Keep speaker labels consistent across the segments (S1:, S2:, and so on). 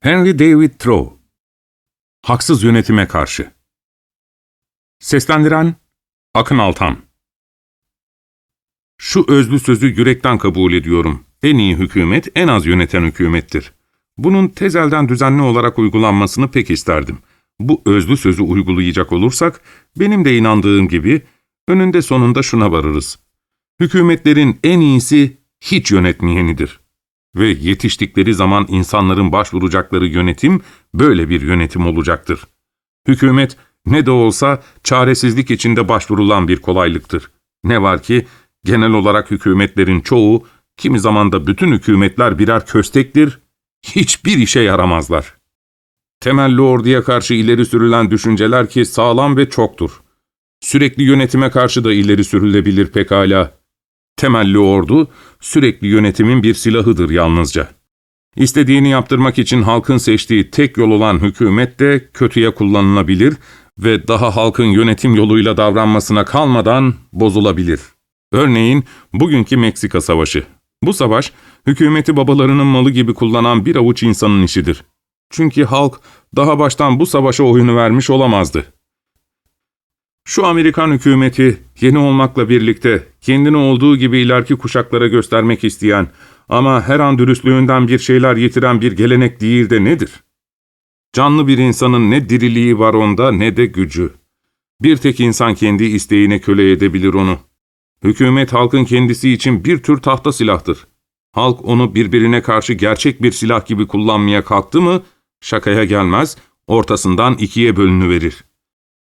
S1: Henry David Thoreau Haksız Yönetime Karşı Seslendiren Akın Altan Şu özlü sözü yürekten kabul ediyorum. En iyi hükümet, en az yöneten hükümettir. Bunun tezelden düzenli olarak uygulanmasını pek isterdim. Bu özlü sözü uygulayacak olursak, benim de inandığım gibi, önünde sonunda şuna varırız. Hükümetlerin en iyisi hiç yönetmeyenidir. Ve yetiştikleri zaman insanların başvuracakları yönetim böyle bir yönetim olacaktır. Hükümet ne de olsa çaresizlik içinde başvurulan bir kolaylıktır. Ne var ki genel olarak hükümetlerin çoğu, kimi zaman da bütün hükümetler birer köstektir, hiçbir işe yaramazlar. Temelli orduya karşı ileri sürülen düşünceler ki sağlam ve çoktur. Sürekli yönetime karşı da ileri sürülebilir pekala. Temelli ordu, sürekli yönetimin bir silahıdır yalnızca. İstediğini yaptırmak için halkın seçtiği tek yol olan hükümet de kötüye kullanılabilir ve daha halkın yönetim yoluyla davranmasına kalmadan bozulabilir. Örneğin bugünkü Meksika Savaşı. Bu savaş, hükümeti babalarının malı gibi kullanan bir avuç insanın işidir. Çünkü halk daha baştan bu savaşa oyunu vermiş olamazdı. Şu Amerikan hükümeti yeni olmakla birlikte kendini olduğu gibi ileriki kuşaklara göstermek isteyen ama her an dürüstlüğünden bir şeyler yitiren bir gelenek değil de nedir? Canlı bir insanın ne diriliği var onda ne de gücü. Bir tek insan kendi isteğine köle edebilir onu. Hükümet halkın kendisi için bir tür tahta silahtır. Halk onu birbirine karşı gerçek bir silah gibi kullanmaya kalktı mı, şakaya gelmez, ortasından ikiye bölünüverir.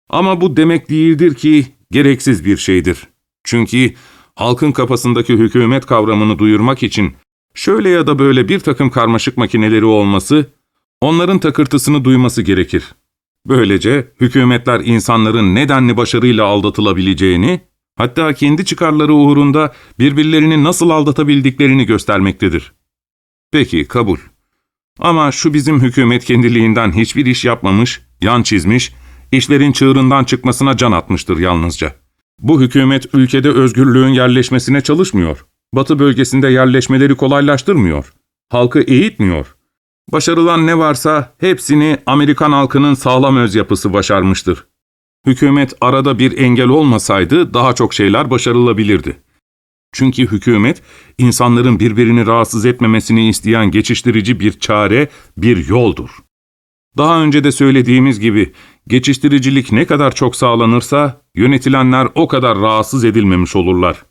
S1: Ama bu demek değildir ki gereksiz bir şeydir. Çünkü halkın kafasındaki hükümet kavramını duyurmak için şöyle ya da böyle bir takım karmaşık makineleri olması, onların takırtısını duyması gerekir. Böylece hükümetler insanların nedenli başarıyla aldatılabileceğini, hatta kendi çıkarları uğrunda birbirlerini nasıl aldatabildiklerini göstermektedir. Peki, kabul. Ama şu bizim hükümet kendiliğinden hiçbir iş yapmamış, yan çizmiş, işlerin çığırından çıkmasına can atmıştır yalnızca. Bu hükümet ülkede özgürlüğün yerleşmesine çalışmıyor. Batı bölgesinde yerleşmeleri kolaylaştırmıyor. Halkı eğitmiyor. Başarılan ne varsa hepsini Amerikan halkının sağlam öz yapısı başarmıştır. Hükümet arada bir engel olmasaydı daha çok şeyler başarılabilirdi. Çünkü hükümet, insanların birbirini rahatsız etmemesini isteyen geçiştirici bir çare, bir yoldur. Daha önce de söylediğimiz gibi, geçiştiricilik ne kadar çok sağlanırsa, yönetilenler o kadar rahatsız edilmemiş olurlar.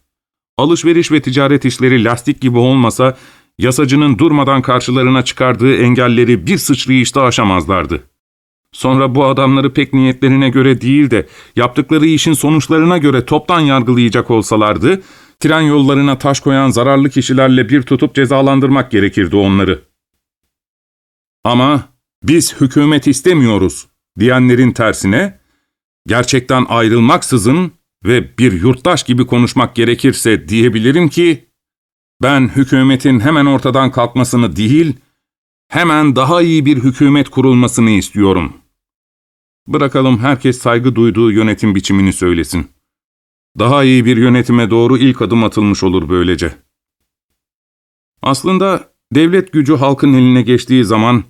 S1: Alışveriş ve ticaret işleri lastik gibi olmasa, yasacının durmadan karşılarına çıkardığı engelleri bir sıçrayışta aşamazlardı. Sonra bu adamları pek niyetlerine göre değil de, yaptıkları işin sonuçlarına göre toptan yargılayacak olsalardı, tren yollarına taş koyan zararlı kişilerle bir tutup cezalandırmak gerekirdi onları. Ama biz hükümet istemiyoruz diyenlerin tersine, gerçekten ayrılmaksızın ve bir yurttaş gibi konuşmak gerekirse diyebilirim ki, ben hükümetin hemen ortadan kalkmasını değil, hemen daha iyi bir hükümet kurulmasını istiyorum. Bırakalım herkes saygı duyduğu yönetim biçimini söylesin. Daha iyi bir yönetime doğru ilk adım atılmış olur böylece. Aslında devlet gücü halkın eline geçtiği zaman,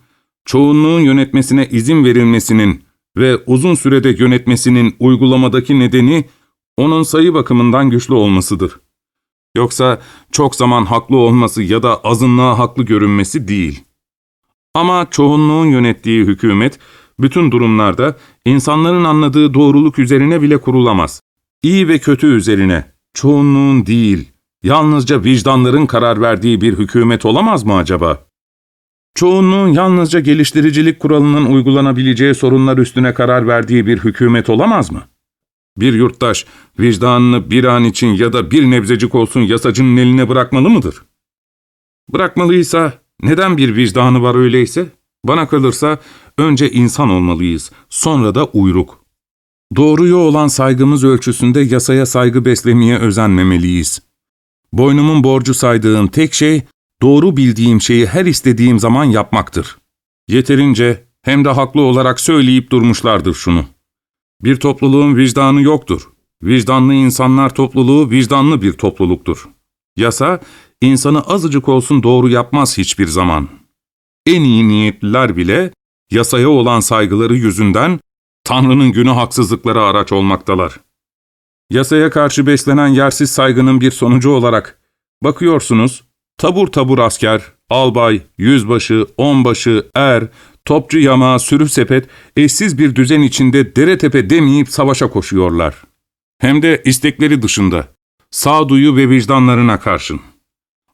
S1: çoğunluğun yönetmesine izin verilmesinin ve uzun sürede yönetmesinin uygulamadaki nedeni, onun sayı bakımından güçlü olmasıdır. Yoksa çok zaman haklı olması ya da azınlığa haklı görünmesi değil. Ama çoğunluğun yönettiği hükümet, bütün durumlarda insanların anladığı doğruluk üzerine bile kurulamaz. İyi ve kötü üzerine, çoğunluğun değil, yalnızca vicdanların karar verdiği bir hükümet olamaz mı acaba? Çoğunluğun yalnızca geliştiricilik kuralının uygulanabileceği sorunlar üstüne karar verdiği bir hükümet olamaz mı? Bir yurttaş vicdanını bir an için ya da bir nebzecik olsun yasacının eline bırakmalı mıdır? Bırakmalıysa neden bir vicdanı var öyleyse? Bana kalırsa önce insan olmalıyız, sonra da uyruk. Doğruya olan saygımız ölçüsünde yasaya saygı beslemeye özenmemeliyiz. Boynumun borcu saydığım tek şey, doğru bildiğim şeyi her istediğim zaman yapmaktır. Yeterince hem de haklı olarak söyleyip durmuşlardır şunu. Bir topluluğun vicdanı yoktur. Vicdanlı insanlar topluluğu vicdanlı bir topluluktur. Yasa, insanı azıcık olsun doğru yapmaz hiçbir zaman.'' en iyi niyetliler bile yasaya olan saygıları yüzünden Tanrı'nın günü haksızlıklara araç olmaktalar. Yasaya karşı beslenen yersiz saygının bir sonucu olarak bakıyorsunuz tabur tabur asker, albay, yüzbaşı, onbaşı, er, topçu yama, sürü sepet eşsiz bir düzen içinde dere tepe demeyip savaşa koşuyorlar. Hem de istekleri dışında, sağduyu ve vicdanlarına karşın.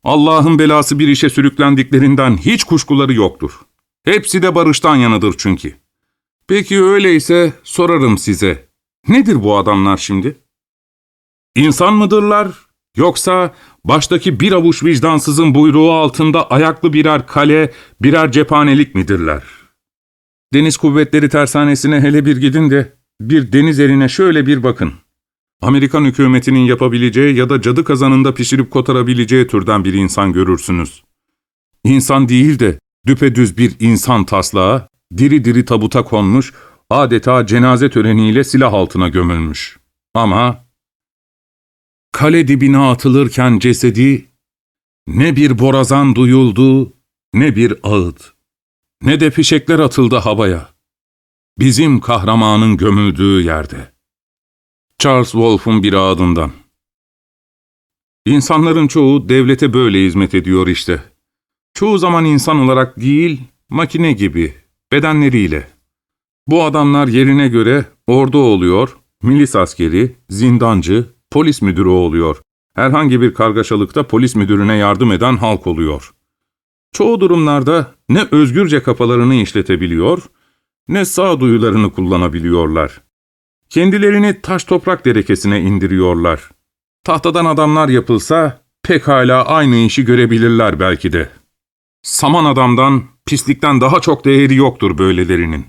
S1: Allah'ın belası bir işe sürüklendiklerinden hiç kuşkuları yoktur. Hepsi de barıştan yanıdır çünkü. Peki öyleyse sorarım size. Nedir bu adamlar şimdi? İnsan mıdırlar? Yoksa baştaki bir avuç vicdansızın buyruğu altında ayaklı birer kale, birer cephanelik midirler? Deniz Kuvvetleri Tersanesi'ne hele bir gidin de bir deniz eline şöyle bir bakın. Amerikan hükümetinin yapabileceği ya da cadı kazanında pişirip kotarabileceği türden bir insan görürsünüz. İnsan değil de düpedüz bir insan taslağı, diri diri tabuta konmuş, adeta cenaze töreniyle silah altına gömülmüş. Ama kale dibine atılırken cesedi, ne bir borazan duyuldu, ne bir ağıt, ne de fişekler atıldı havaya. Bizim kahramanın gömüldüğü yerde. Charles Wolfe'un bir ağıdından. İnsanların çoğu devlete böyle hizmet ediyor işte. Çoğu zaman insan olarak değil, makine gibi, bedenleriyle. Bu adamlar yerine göre ordu oluyor, milis askeri, zindancı, polis müdürü oluyor. Herhangi bir kargaşalıkta polis müdürüne yardım eden halk oluyor. Çoğu durumlarda ne özgürce kafalarını işletebiliyor, ne sağduyularını kullanabiliyorlar. Kendilerini taş toprak derekesine indiriyorlar. Tahtadan adamlar yapılsa pekala aynı işi görebilirler belki de. Saman adamdan, pislikten daha çok değeri yoktur böylelerinin.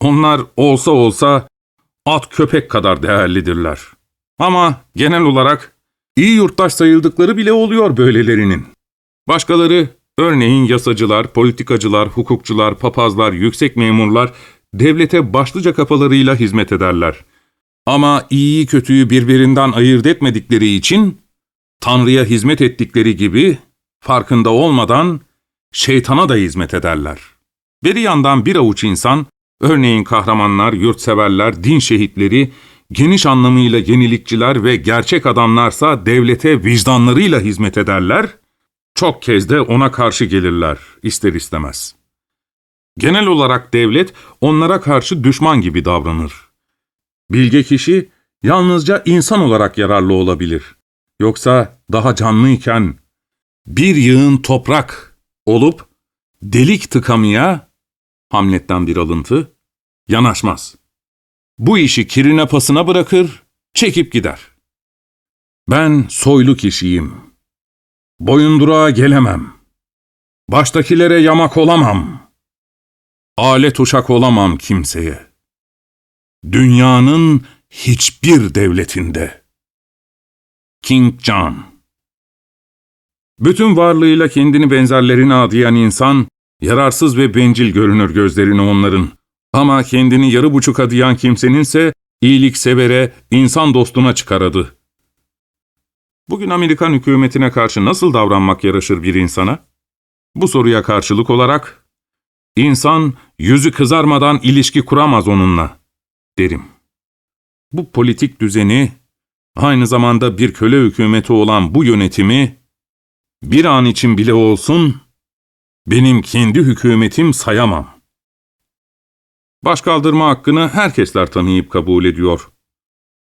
S1: Onlar olsa olsa at köpek kadar değerlidirler. Ama genel olarak iyi yurttaş sayıldıkları bile oluyor böylelerinin. Başkaları, örneğin yasacılar, politikacılar, hukukçular, papazlar, yüksek memurlar, devlete başlıca kafalarıyla hizmet ederler. Ama iyiyi kötüyü birbirinden ayırt etmedikleri için, Tanrı'ya hizmet ettikleri gibi, farkında olmadan şeytana da hizmet ederler. Bir yandan bir avuç insan, örneğin kahramanlar, yurtseverler, din şehitleri, geniş anlamıyla yenilikçiler ve gerçek adamlarsa devlete vicdanlarıyla hizmet ederler, çok kez de ona karşı gelirler, ister istemez. Genel olarak devlet onlara karşı düşman gibi davranır. Bilge kişi yalnızca insan olarak yararlı olabilir. Yoksa daha canlıyken bir yığın toprak olup delik tıkamaya, Hamlet'ten bir alıntı, yanaşmaz. Bu işi kirine pasına bırakır, çekip gider. Ben soylu kişiyim. Boyunduruğa gelemem. Baştakilere yamak olamam. Alet uşak olamam kimseye. Dünyanın hiçbir devletinde. King John Bütün varlığıyla kendini benzerlerine adayan insan, yararsız ve bencil görünür gözlerine onların. Ama kendini yarı buçuk adayan kimseninse severe, insan dostuna çıkar adı. Bugün Amerikan hükümetine karşı nasıl davranmak yaraşır bir insana? Bu soruya karşılık olarak, insan yüzü kızarmadan ilişki kuramaz onunla, derim. Bu politik düzeni, aynı zamanda bir köle hükümeti olan bu yönetimi, bir an için bile olsun, benim kendi hükümetim sayamam. Başkaldırma hakkını herkesler tanıyıp kabul ediyor.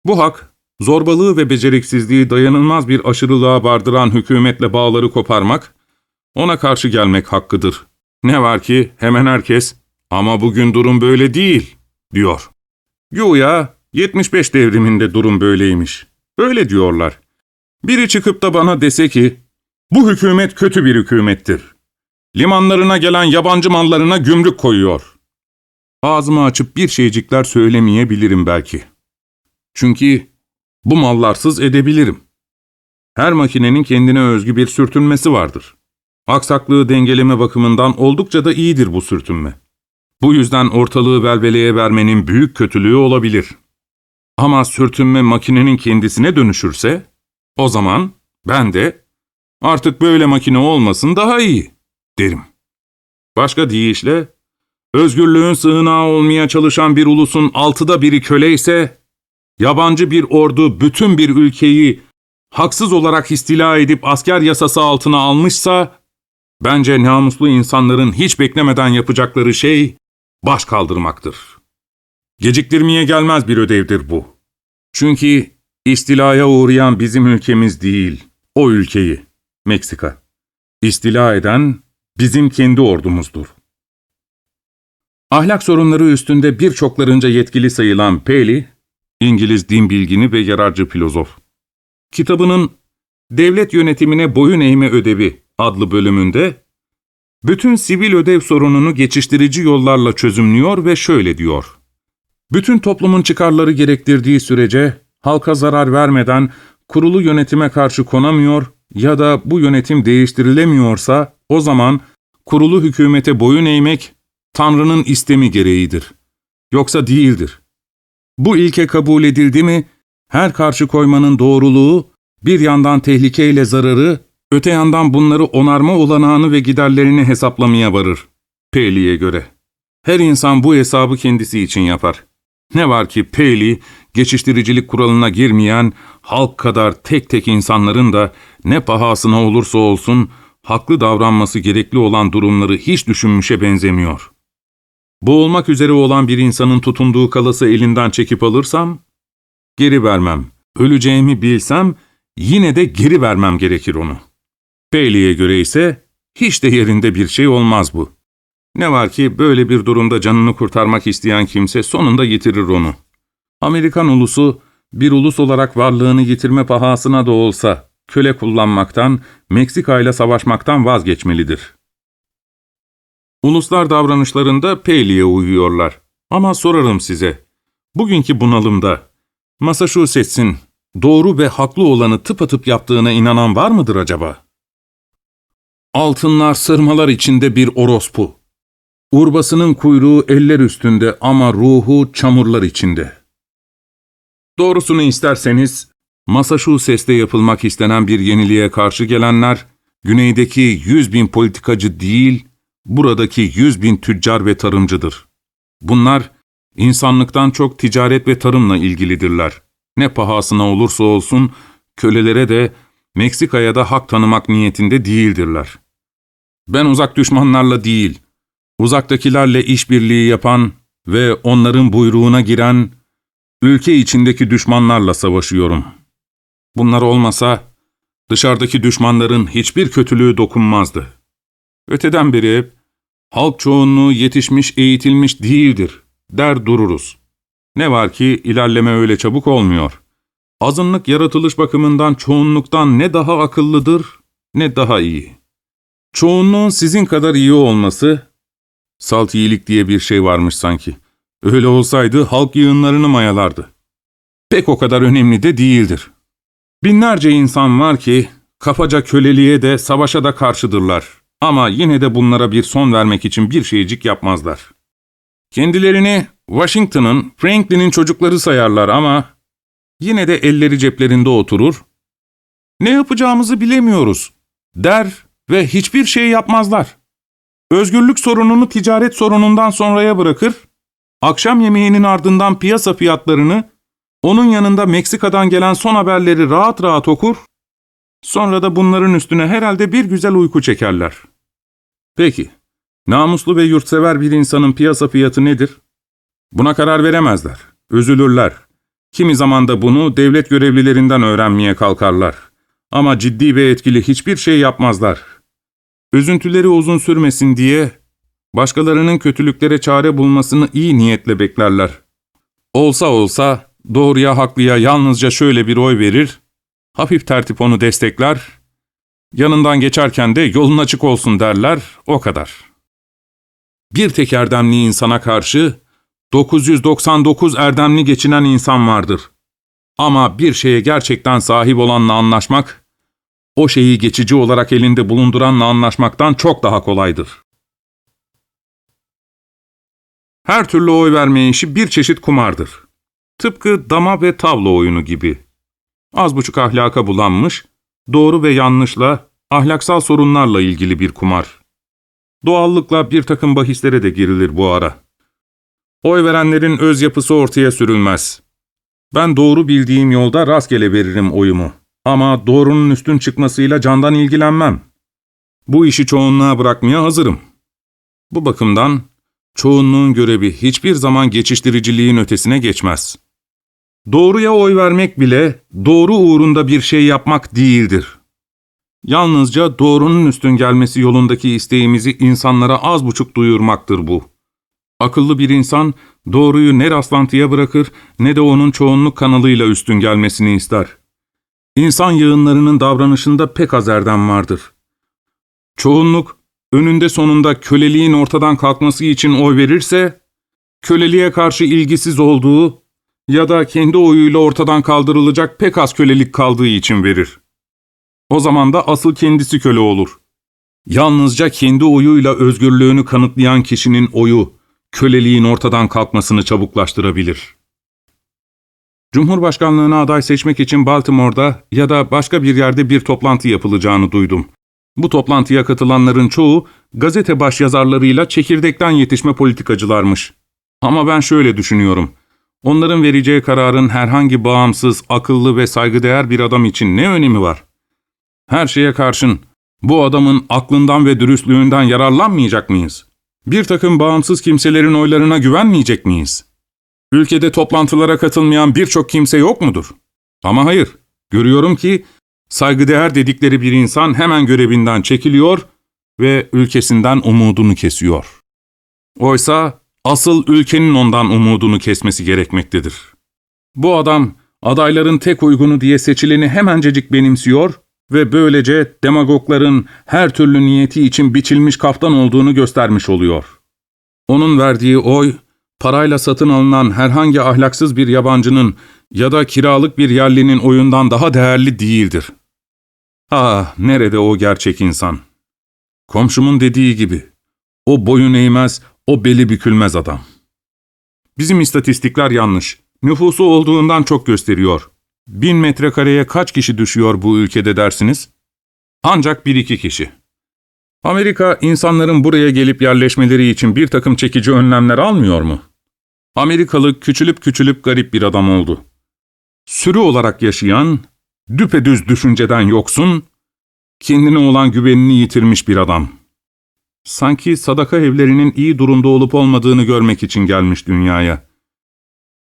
S1: Bu hak, zorbalığı ve beceriksizliği dayanılmaz bir aşırılığa bardıran hükümetle bağları koparmak, ona karşı gelmek hakkıdır. Ne var ki hemen herkes, ama bugün durum böyle değil, diyor. Güya 75 devriminde durum böyleymiş. Öyle diyorlar. Biri çıkıp da bana dese ki, bu hükümet kötü bir hükümettir. Limanlarına gelen yabancı mallarına gümrük koyuyor. Ağzımı açıp bir şeycikler söylemeyebilirim belki. Çünkü bu mallarsız edebilirim. Her makinenin kendine özgü bir sürtünmesi vardır. Aksaklığı dengeleme bakımından oldukça da iyidir bu sürtünme. Bu yüzden ortalığı velveleye vermenin büyük kötülüğü olabilir. Ama sürtünme makinenin kendisine dönüşürse, o zaman ben de artık böyle makine olmasın daha iyi derim. Başka deyişle, özgürlüğün sığınağı olmaya çalışan bir ulusun altıda biri köle ise, yabancı bir ordu bütün bir ülkeyi haksız olarak istila edip asker yasası altına almışsa, bence namuslu insanların hiç beklemeden yapacakları şey, baş kaldırmaktır. Geciktirmeye gelmez bir ödevdir bu. Çünkü istilaya uğrayan bizim ülkemiz değil, o ülkeyi, Meksika. İstila eden bizim kendi ordumuzdur. Ahlak sorunları üstünde birçoklarınca yetkili sayılan Paley, İngiliz din bilgini ve yararcı filozof. Kitabının Devlet Yönetimine Boyun Eğme Ödevi adlı bölümünde, bütün sivil ödev sorununu geçiştirici yollarla çözümlüyor ve şöyle diyor. Bütün toplumun çıkarları gerektirdiği sürece halka zarar vermeden kurulu yönetime karşı konamıyor ya da bu yönetim değiştirilemiyorsa o zaman kurulu hükümete boyun eğmek Tanrı'nın istemi gereğidir. Yoksa değildir. Bu ilke kabul edildi mi her karşı koymanın doğruluğu bir yandan tehlikeyle zararı, öte yandan bunları onarma olanağını ve giderlerini hesaplamaya varır. Paley'e göre. Her insan bu hesabı kendisi için yapar. Ne var ki Paley, geçiştiricilik kuralına girmeyen, halk kadar tek tek insanların da ne pahasına olursa olsun haklı davranması gerekli olan durumları hiç düşünmüşe benzemiyor. Boğulmak üzere olan bir insanın tutunduğu kalası elinden çekip alırsam, geri vermem. Öleceğimi bilsem, yine de geri vermem gerekir onu. Paley'e göre ise hiç de yerinde bir şey olmaz bu. Ne var ki böyle bir durumda canını kurtarmak isteyen kimse sonunda yitirir onu. Amerikan ulusu bir ulus olarak varlığını yitirme pahasına da olsa köle kullanmaktan, Meksika ile savaşmaktan vazgeçmelidir. Uluslar davranışlarında Paley'e uyuyorlar. Ama sorarım size, bugünkü bunalımda Massachusetts'in doğru ve haklı olanı tıpatıp yaptığına inanan var mıdır acaba? Altınlar sırmalar içinde bir orospu. Urbasının kuyruğu eller üstünde ama ruhu çamurlar içinde. Doğrusunu isterseniz, Massachusetts'te yapılmak istenen bir yeniliğe karşı gelenler, güneydeki yüz bin politikacı değil, buradaki yüz bin tüccar ve tarımcıdır. Bunlar, insanlıktan çok ticaret ve tarımla ilgilidirler. Ne pahasına olursa olsun, kölelere de, Meksika'ya da hak tanımak niyetinde değildirler. Ben uzak düşmanlarla değil, uzaktakilerle işbirliği yapan ve onların buyruğuna giren, ülke içindeki düşmanlarla savaşıyorum. Bunlar olmasa, dışarıdaki düşmanların hiçbir kötülüğü dokunmazdı. Öteden beri hep, halk çoğunluğu yetişmiş, eğitilmiş değildir, der dururuz. Ne var ki ilerleme öyle çabuk olmuyor. Azınlık yaratılış bakımından çoğunluktan ne daha akıllıdır, ne daha iyi. Çoğunluğun sizin kadar iyi olması, salt iyilik diye bir şey varmış sanki. Öyle olsaydı halk yığınlarını mayalardı. Pek o kadar önemli de değildir. Binlerce insan var ki, kafaca köleliğe de savaşa da karşıdırlar. Ama yine de bunlara bir son vermek için bir şeycik yapmazlar. Kendilerini Washington'ın, Franklin'in çocukları sayarlar ama yine de elleri ceplerinde oturur. Ne yapacağımızı bilemiyoruz der ve hiçbir şey yapmazlar. Özgürlük sorununu ticaret sorunundan sonraya bırakır, akşam yemeğinin ardından piyasa fiyatlarını, onun yanında Meksika'dan gelen son haberleri rahat rahat okur, sonra da bunların üstüne herhalde bir güzel uyku çekerler. Peki, namuslu ve yurtsever bir insanın piyasa fiyatı nedir? Buna karar veremezler, üzülürler. Kimi zaman da bunu devlet görevlilerinden öğrenmeye kalkarlar. Ama ciddi ve etkili hiçbir şey yapmazlar. Üzüntüleri uzun sürmesin diye başkalarının kötülüklere çare bulmasını iyi niyetle beklerler. Olsa olsa doğruya haklıya yalnızca şöyle bir oy verir, hafif tertip onu destekler, yanından geçerken de yolun açık olsun derler, o kadar. Bir tek erdemli insana karşı 999 erdemli geçinen insan vardır. Ama bir şeye gerçekten sahip olanla anlaşmak, o şeyi geçici olarak elinde bulunduranla anlaşmaktan çok daha kolaydır. Her türlü oy verme işi bir çeşit kumardır. Tıpkı dama ve tavla oyunu gibi. Az buçuk ahlaka bulanmış, doğru ve yanlışla, ahlaksal sorunlarla ilgili bir kumar. Doğallıkla bir takım bahislere de girilir bu ara. Oy verenlerin öz yapısı ortaya sürülmez. Ben doğru bildiğim yolda rastgele veririm oyumu. Ama doğrunun üstün çıkmasıyla candan ilgilenmem. Bu işi çoğunluğa bırakmaya hazırım. Bu bakımdan çoğunluğun görevi hiçbir zaman geçiştiriciliğin ötesine geçmez. Doğruya oy vermek bile doğru uğrunda bir şey yapmak değildir. Yalnızca doğrunun üstün gelmesi yolundaki isteğimizi insanlara az buçuk duyurmaktır bu. Akıllı bir insan doğruyu ne rastlantıya bırakır ne de onun çoğunluk kanalıyla üstün gelmesini ister. İnsan yığınlarının davranışında pek az erdem vardır. Çoğunluk önünde sonunda köleliğin ortadan kalkması için oy verirse, köleliğe karşı ilgisiz olduğu ya da kendi oyuyla ortadan kaldırılacak pek az kölelik kaldığı için verir. O zaman da asıl kendisi köle olur. Yalnızca kendi oyuyla özgürlüğünü kanıtlayan kişinin oyu, köleliğin ortadan kalkmasını çabuklaştırabilir. Cumhurbaşkanlığına aday seçmek için Baltimore'da ya da başka bir yerde bir toplantı yapılacağını duydum. Bu toplantıya katılanların çoğu gazete başyazarlarıyla çekirdekten yetişme politikacılarmış. Ama ben şöyle düşünüyorum. Onların vereceği kararın herhangi bağımsız, akıllı ve saygıdeğer bir adam için ne önemi var? Her şeye karşın bu adamın aklından ve dürüstlüğünden yararlanmayacak mıyız? Bir takım bağımsız kimselerin oylarına güvenmeyecek miyiz? Ülkede toplantılara katılmayan birçok kimse yok mudur? Ama hayır, görüyorum ki saygıdeğer dedikleri bir insan hemen görevinden çekiliyor ve ülkesinden umudunu kesiyor. Oysa asıl ülkenin ondan umudunu kesmesi gerekmektedir. Bu adam adayların tek uygunu diye seçileni hemencecik benimsiyor ve böylece demagogların her türlü niyeti için biçilmiş kaftan olduğunu göstermiş oluyor. Onun verdiği oy, parayla satın alınan herhangi ahlaksız bir yabancının ya da kiralık bir yerlinin oyundan daha değerli değildir. Ah, nerede o gerçek insan? Komşumun dediği gibi, o boyun eğmez, o beli bükülmez adam. Bizim istatistikler yanlış. Nüfusu olduğundan çok gösteriyor. Bin metrekareye kaç kişi düşüyor bu ülkede dersiniz? Ancak bir iki kişi. Amerika insanların buraya gelip yerleşmeleri için bir takım çekici önlemler almıyor mu? Amerikalı küçülüp küçülüp garip bir adam oldu. Sürü olarak yaşayan, düpedüz düşünceden yoksun, kendine olan güvenini yitirmiş bir adam. Sanki sadaka evlerinin iyi durumda olup olmadığını görmek için gelmiş dünyaya.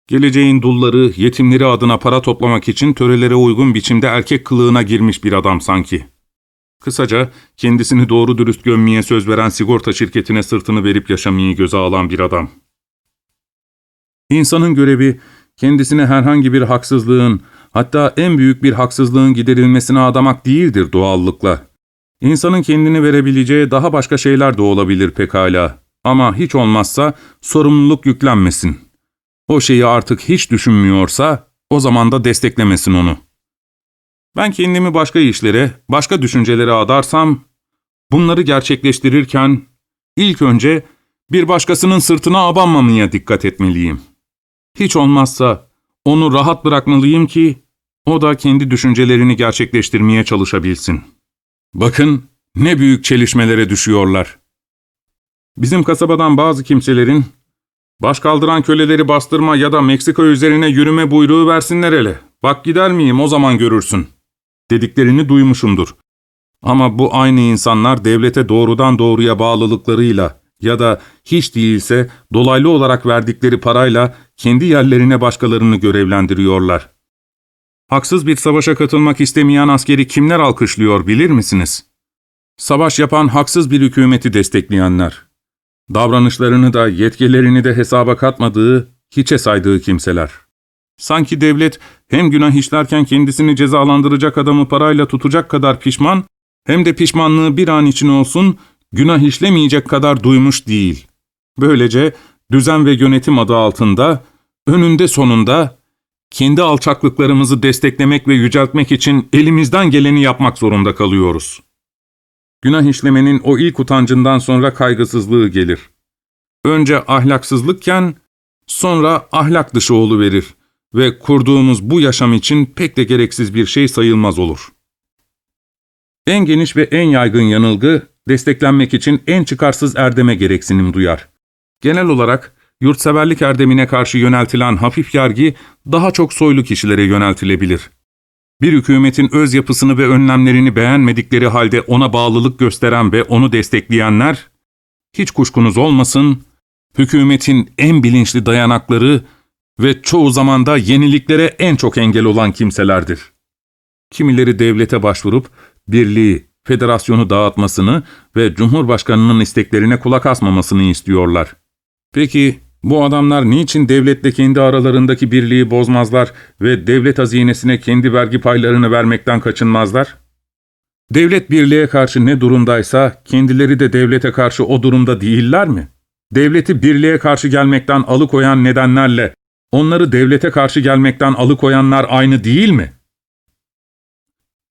S1: Geleceğin dulları, yetimleri adına para toplamak için törelere uygun biçimde erkek kılığına girmiş bir adam sanki. Kısaca kendisini doğru dürüst gömmeye söz veren sigorta şirketine sırtını verip yaşamayı göze alan bir adam. İnsanın görevi kendisine herhangi bir haksızlığın, hatta en büyük bir haksızlığın giderilmesine adamak değildir doğallıkla. İnsanın kendini verebileceği daha başka şeyler de olabilir pekala. Ama hiç olmazsa sorumluluk yüklenmesin. O şeyi artık hiç düşünmüyorsa o zaman da desteklemesin onu. Ben kendimi başka işlere, başka düşüncelere adarsam, bunları gerçekleştirirken ilk önce bir başkasının sırtına abanmamaya dikkat etmeliyim. Hiç olmazsa onu rahat bırakmalıyım ki o da kendi düşüncelerini gerçekleştirmeye çalışabilsin. Bakın ne büyük çelişmelere düşüyorlar. Bizim kasabadan bazı kimselerin baş kaldıran köleleri bastırma ya da Meksika üzerine yürüme buyruğu versinler hele. Bak gider miyim o zaman görürsün. Dediklerini duymuşumdur. Ama bu aynı insanlar devlete doğrudan doğruya bağlılıklarıyla ya da hiç değilse dolaylı olarak verdikleri parayla kendi yerlerine başkalarını görevlendiriyorlar. Haksız bir savaşa katılmak istemeyen askeri kimler alkışlıyor bilir misiniz? Savaş yapan haksız bir hükümeti destekleyenler. Davranışlarını da yetkilerini de hesaba katmadığı, hiçe saydığı kimseler. Sanki devlet hem günah işlerken kendisini cezalandıracak adamı parayla tutacak kadar pişman, hem de pişmanlığı bir an için olsun günah işlemeyecek kadar duymuş değil. Böylece düzen ve yönetim adı altında, önünde sonunda kendi alçaklıklarımızı desteklemek ve yüceltmek için elimizden geleni yapmak zorunda kalıyoruz. Günah işlemenin o ilk utancından sonra kaygısızlığı gelir. Önce ahlaksızlıkken, sonra ahlak dışı verir ve kurduğumuz bu yaşam için pek de gereksiz bir şey sayılmaz olur. En geniş ve en yaygın yanılgı, desteklenmek için en çıkarsız erdeme gereksinim duyar. Genel olarak yurtseverlik erdemine karşı yöneltilen hafif yargı daha çok soylu kişilere yöneltilebilir. Bir hükümetin öz yapısını ve önlemlerini beğenmedikleri halde ona bağlılık gösteren ve onu destekleyenler, hiç kuşkunuz olmasın, hükümetin en bilinçli dayanakları ve çoğu zamanda yeniliklere en çok engel olan kimselerdir. Kimileri devlete başvurup birliği, federasyonu dağıtmasını ve Cumhurbaşkanının isteklerine kulak asmamasını istiyorlar. Peki bu adamlar niçin devletle kendi aralarındaki birliği bozmazlar ve devlet hazinesine kendi vergi paylarını vermekten kaçınmazlar? Devlet birliğe karşı ne durumdaysa kendileri de devlete karşı o durumda değiller mi? Devleti birliğe karşı gelmekten alıkoyan nedenlerle onları devlete karşı gelmekten alıkoyanlar aynı değil mi?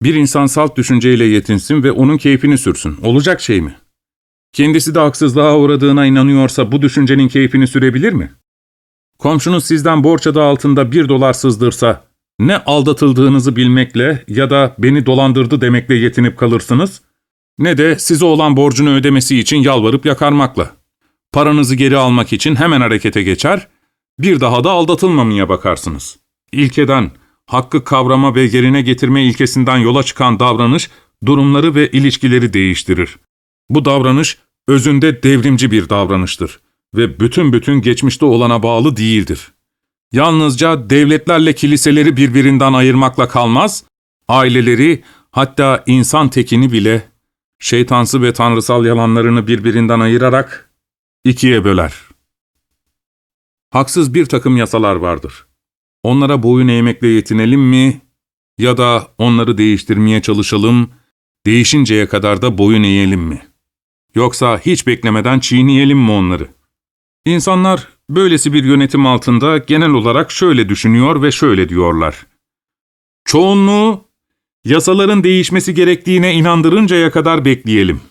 S1: Bir insan salt düşünceyle yetinsin ve onun keyfini sürsün. Olacak şey mi? Kendisi de haksızlığa uğradığına inanıyorsa bu düşüncenin keyfini sürebilir mi? Komşunuz sizden borç adı altında bir dolar sızdırsa, ne aldatıldığınızı bilmekle ya da beni dolandırdı demekle yetinip kalırsınız, ne de size olan borcunu ödemesi için yalvarıp yakarmakla. Paranızı geri almak için hemen harekete geçer, bir daha da aldatılmamaya bakarsınız. İlkeden, hakkı kavrama ve yerine getirme ilkesinden yola çıkan davranış, durumları ve ilişkileri değiştirir. Bu davranış, özünde devrimci bir davranıştır ve bütün bütün geçmişte olana bağlı değildir. Yalnızca devletlerle kiliseleri birbirinden ayırmakla kalmaz, aileleri, hatta insan tekini bile, şeytansı ve tanrısal yalanlarını birbirinden ayırarak ikiye böler. Haksız bir takım yasalar vardır. Onlara boyun eğmekle yetinelim mi ya da onları değiştirmeye çalışalım, değişinceye kadar da boyun eğelim mi? Yoksa hiç beklemeden çiğneyelim mi onları? İnsanlar böylesi bir yönetim altında genel olarak şöyle düşünüyor ve şöyle diyorlar. Çoğunluğu yasaların değişmesi gerektiğine inandırıncaya kadar bekleyelim.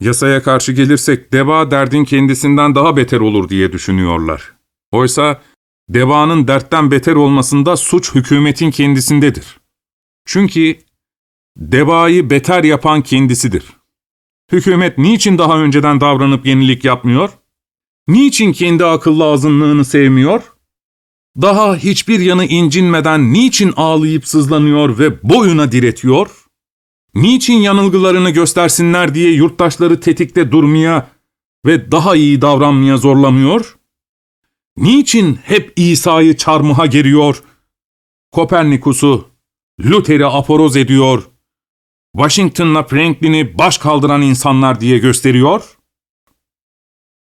S1: Yasaya karşı gelirsek deva derdin kendisinden daha beter olur diye düşünüyorlar. Oysa devanın dertten beter olmasında suç hükümetin kendisindedir. Çünkü devayı beter yapan kendisidir. Hükümet niçin daha önceden davranıp yenilik yapmıyor? Niçin kendi akıllı azınlığını sevmiyor? Daha hiçbir yanı incinmeden niçin ağlayıp sızlanıyor ve boyuna diretiyor? Niçin yanılgılarını göstersinler diye yurttaşları tetikte durmaya ve daha iyi davranmaya zorlamıyor? Niçin hep İsa'yı çarmıha geriyor? Kopernikus'u, Luther'i aforoz ediyor, Washington'la Franklin'i baş kaldıran insanlar diye gösteriyor?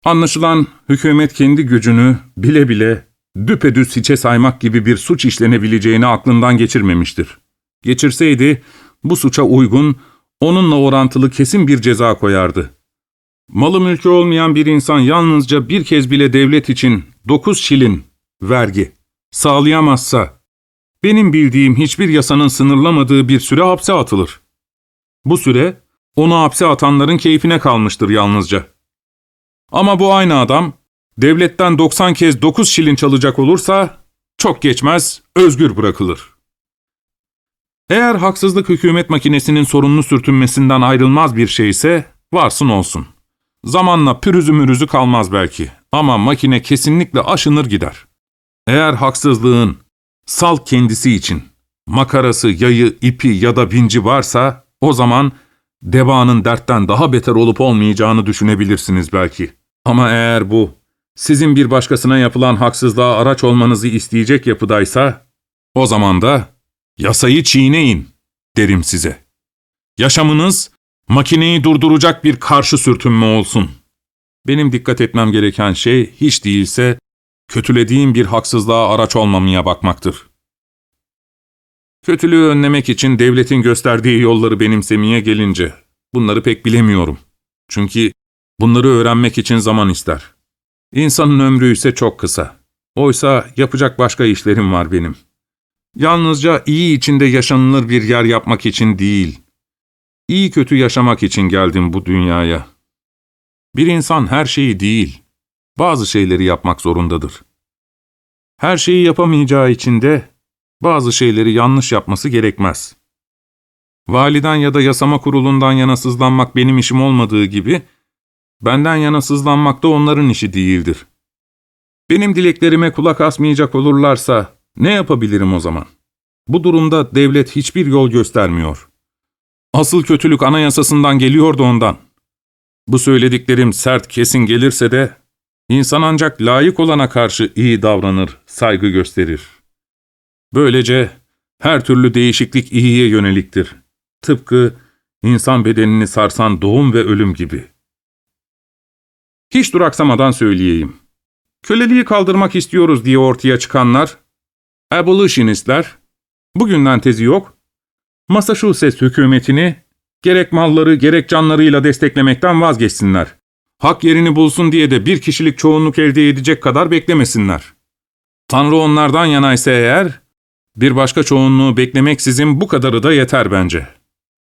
S1: Anlaşılan hükümet kendi gücünü bile bile düpedüz hiçe saymak gibi bir suç işlenebileceğini aklından geçirmemiştir. Geçirseydi bu suça uygun, onunla orantılı kesin bir ceza koyardı. Malı mülkü olmayan bir insan yalnızca bir kez bile devlet için 9 şilin vergi sağlayamazsa, benim bildiğim hiçbir yasanın sınırlamadığı bir süre hapse atılır. Bu süre, onu hapse atanların keyfine kalmıştır yalnızca. Ama bu aynı adam, devletten 90 kez 9 şilin çalacak olursa, çok geçmez, özgür bırakılır. Eğer haksızlık hükümet makinesinin sorunlu sürtünmesinden ayrılmaz bir şeyse, varsın olsun. Zamanla pürüzü mürüzü kalmaz belki ama makine kesinlikle aşınır gider. Eğer haksızlığın sal kendisi için makarası, yayı, ipi ya da vinci varsa o zaman devanın dertten daha beter olup olmayacağını düşünebilirsiniz belki. Ama eğer bu sizin bir başkasına yapılan haksızlığa araç olmanızı isteyecek yapıdaysa o zaman da yasayı çiğneyin derim size. Yaşamınız makineyi durduracak bir karşı sürtünme olsun. Benim dikkat etmem gereken şey hiç değilse kötülediğim bir haksızlığa araç olmamaya bakmaktır. Kötülüğü önlemek için devletin gösterdiği yolları benimsemeye gelince bunları pek bilemiyorum. Çünkü bunları öğrenmek için zaman ister. İnsanın ömrü ise çok kısa. Oysa yapacak başka işlerim var benim. Yalnızca iyi içinde yaşanılır bir yer yapmak için değil, iyi kötü yaşamak için geldim bu dünyaya. Bir insan her şeyi değil, bazı şeyleri yapmak zorundadır. Her şeyi yapamayacağı için de bazı şeyleri yanlış yapması gerekmez. Validen ya da yasama kurulundan yana sızlanmak benim işim olmadığı gibi, benden yana sızlanmak da onların işi değildir. Benim dileklerime kulak asmayacak olurlarsa ne yapabilirim o zaman? Bu durumda devlet hiçbir yol göstermiyor. Asıl kötülük anayasasından geliyordu ondan. Bu söylediklerim sert kesin gelirse de, insan ancak layık olana karşı iyi davranır, saygı gösterir. Böylece her türlü değişiklik iyiye yöneliktir. Tıpkı insan bedenini sarsan doğum ve ölüm gibi. Hiç duraksamadan söyleyeyim. Köleliği kaldırmak istiyoruz diye ortaya çıkanlar, abolitionistler, bugünden tezi yok, Massachusetts hükümetini gerek malları gerek canlarıyla desteklemekten vazgeçsinler. Hak yerini bulsun diye de bir kişilik çoğunluk elde edecek kadar beklemesinler. Tanrı onlardan yanaysa eğer, bir başka çoğunluğu beklemeksizin bu kadarı da yeter bence.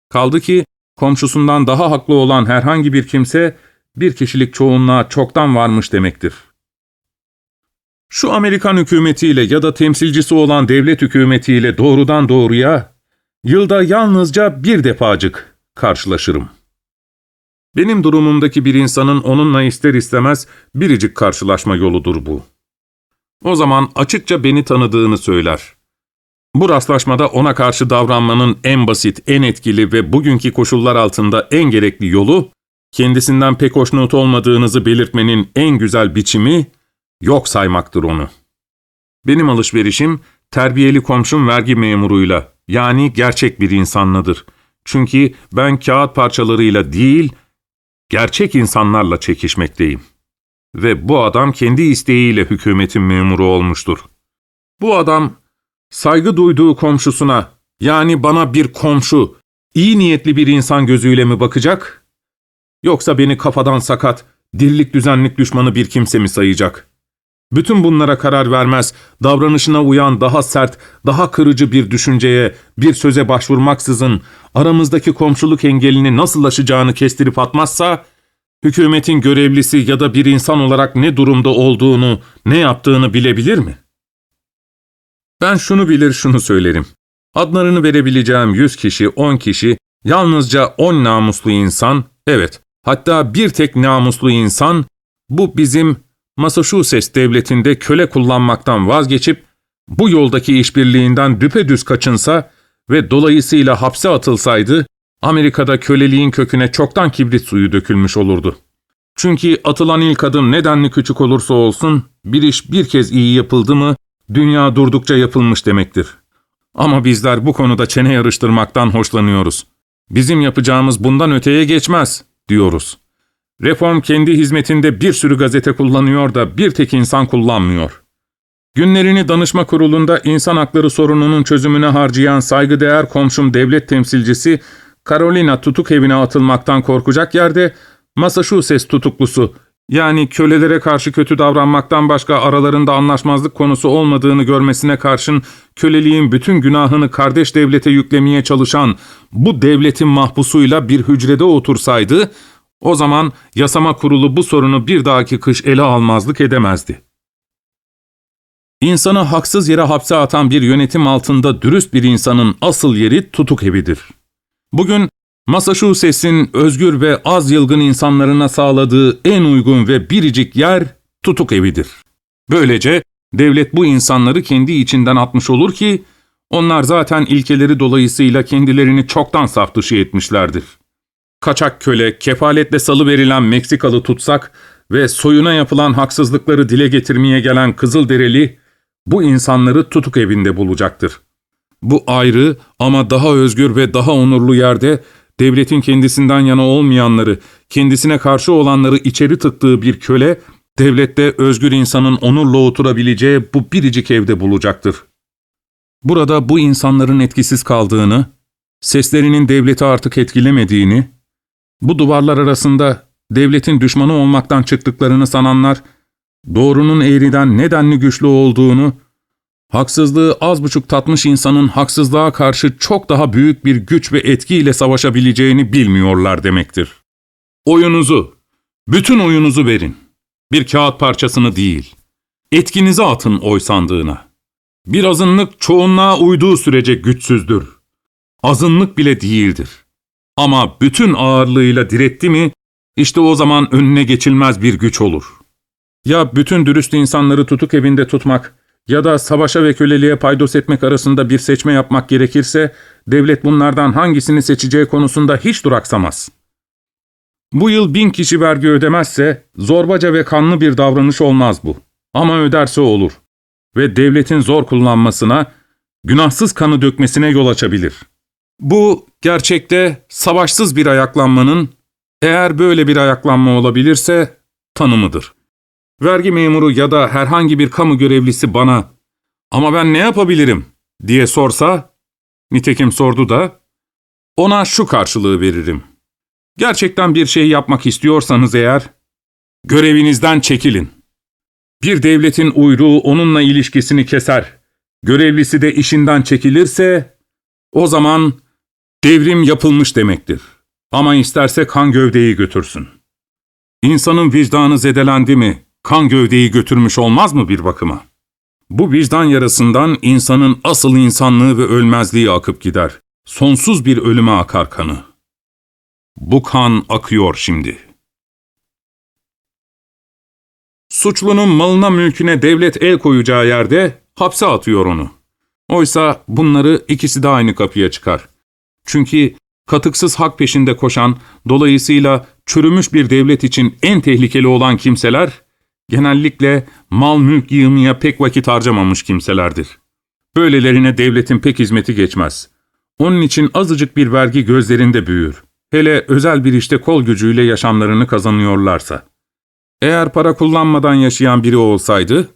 S1: Kaldı ki komşusundan daha haklı olan herhangi bir kimse bir kişilik çoğunluğa çoktan varmış demektir. Şu Amerikan hükümetiyle ya da temsilcisi olan devlet hükümetiyle doğrudan doğruya yılda yalnızca bir defacık karşılaşırım. Benim durumumdaki bir insanın onunla ister istemez biricik karşılaşma yoludur bu. O zaman açıkça beni tanıdığını söyler. Bu rastlaşmada ona karşı davranmanın en basit, en etkili ve bugünkü koşullar altında en gerekli yolu, kendisinden pek hoşnut olmadığınızı belirtmenin en güzel biçimi, yok saymaktır onu. Benim alışverişim, terbiyeli komşum vergi memuruyla, yani gerçek bir insanladır. Çünkü ben kağıt parçalarıyla değil, gerçek insanlarla çekişmekteyim. Ve bu adam kendi isteğiyle hükümetin memuru olmuştur. Bu adam, saygı duyduğu komşusuna, yani bana bir komşu, iyi niyetli bir insan gözüyle mi bakacak? Yoksa beni kafadan sakat, dirlik düzenlik düşmanı bir kimse mi sayacak? Bütün bunlara karar vermez, davranışına uyan daha sert, daha kırıcı bir düşünceye, bir söze başvurmaksızın aramızdaki komşuluk engelini nasıl aşacağını kestirip atmazsa, hükümetin görevlisi ya da bir insan olarak ne durumda olduğunu, ne yaptığını bilebilir mi? Ben şunu bilir şunu söylerim. Adlarını verebileceğim yüz kişi, on kişi, yalnızca on namuslu insan, evet, hatta bir tek namuslu insan, bu bizim Massachusetts devletinde köle kullanmaktan vazgeçip, bu yoldaki işbirliğinden düpedüz kaçınsa ve dolayısıyla hapse atılsaydı, Amerika'da köleliğin köküne çoktan kibrit suyu dökülmüş olurdu. Çünkü atılan ilk adım nedenli küçük olursa olsun, bir iş bir kez iyi yapıldı mı, dünya durdukça yapılmış demektir. Ama bizler bu konuda çene yarıştırmaktan hoşlanıyoruz. Bizim yapacağımız bundan öteye geçmez, diyoruz. Reform kendi hizmetinde bir sürü gazete kullanıyor da bir tek insan kullanmıyor. Günlerini danışma kurulunda insan hakları sorununun çözümüne harcayan saygıdeğer komşum devlet temsilcisi Carolina tutuk evine atılmaktan korkacak yerde Massachusetts tutuklusu yani kölelere karşı kötü davranmaktan başka aralarında anlaşmazlık konusu olmadığını görmesine karşın köleliğin bütün günahını kardeş devlete yüklemeye çalışan bu devletin mahpusuyla bir hücrede otursaydı, o zaman yasama kurulu bu sorunu bir dahaki kış ele almazlık edemezdi. İnsanı haksız yere hapse atan bir yönetim altında dürüst bir insanın asıl yeri tutuk evidir. Bugün Massachusetts'in özgür ve az yılgın insanlarına sağladığı en uygun ve biricik yer tutuk evidir. Böylece devlet bu insanları kendi içinden atmış olur ki, onlar zaten ilkeleri dolayısıyla kendilerini çoktan saf dışı etmişlerdir. Kaçak köle, kefaletle salı verilen Meksikalı tutsak ve soyuna yapılan haksızlıkları dile getirmeye gelen Kızılderili, bu insanları tutuk evinde bulacaktır. Bu ayrı ama daha özgür ve daha onurlu yerde devletin kendisinden yana olmayanları, kendisine karşı olanları içeri tıktığı bir köle, devlette özgür insanın onurla oturabileceği bu biricik evde bulacaktır. Burada bu insanların etkisiz kaldığını, seslerinin devleti artık etkilemediğini, bu duvarlar arasında devletin düşmanı olmaktan çıktıklarını sananlar, doğrunun eğriden nedenli güçlü olduğunu, haksızlığı az buçuk tatmış insanın haksızlığa karşı çok daha büyük bir güç ve etkiyle savaşabileceğini bilmiyorlar demektir. Oyunuzu, bütün oyunuzu verin. Bir kağıt parçasını değil. Etkinizi atın oy sandığına. Bir azınlık çoğunluğa uyduğu sürece güçsüzdür. azınlık bile değildir. Ama bütün ağırlığıyla diretti mi, işte o zaman önüne geçilmez bir güç olur. Ya bütün dürüst insanları tutuk evinde tutmak ya da savaşa ve köleliğe paydos etmek arasında bir seçme yapmak gerekirse, devlet bunlardan hangisini seçeceği konusunda hiç duraksamaz. Bu yıl bin kişi vergi ödemezse, zorbaca ve kanlı bir davranış olmaz bu. Ama öderse olur. Ve devletin zor kullanmasına, günahsız kanı dökmesine yol açabilir. Bu, gerçekte savaşsız bir ayaklanmanın, eğer böyle bir ayaklanma olabilirse, tanımıdır. Vergi memuru ya da herhangi bir kamu görevlisi bana ''Ama ben ne yapabilirim?'' diye sorsa, nitekim sordu da, ona şu karşılığı veririm. Gerçekten bir şey yapmak istiyorsanız eğer, görevinizden çekilin. Bir devletin uyruğu onunla ilişkisini keser, görevlisi de işinden çekilirse, o zaman devrim yapılmış demektir. Ama isterse kan gövdeyi götürsün. İnsanın vicdanı zedelendi mi, kan gövdeyi götürmüş olmaz mı bir bakıma? Bu vicdan yarasından insanın asıl insanlığı ve ölmezliği akıp gider. Sonsuz bir ölüme akar kanı. Bu kan akıyor şimdi. Suçlunun malına mülküne devlet el koyacağı yerde hapse atıyor onu. Oysa bunları ikisi de aynı kapıya çıkar. Çünkü katıksız hak peşinde koşan, dolayısıyla çürümüş bir devlet için en tehlikeli olan kimseler, genellikle mal mülk yığmaya pek vakit harcamamış kimselerdir. Böylelerine devletin pek hizmeti geçmez. Onun için azıcık bir vergi gözlerinde büyür. Hele özel bir işte kol gücüyle yaşamlarını kazanıyorlarsa. Eğer para kullanmadan yaşayan biri olsaydı,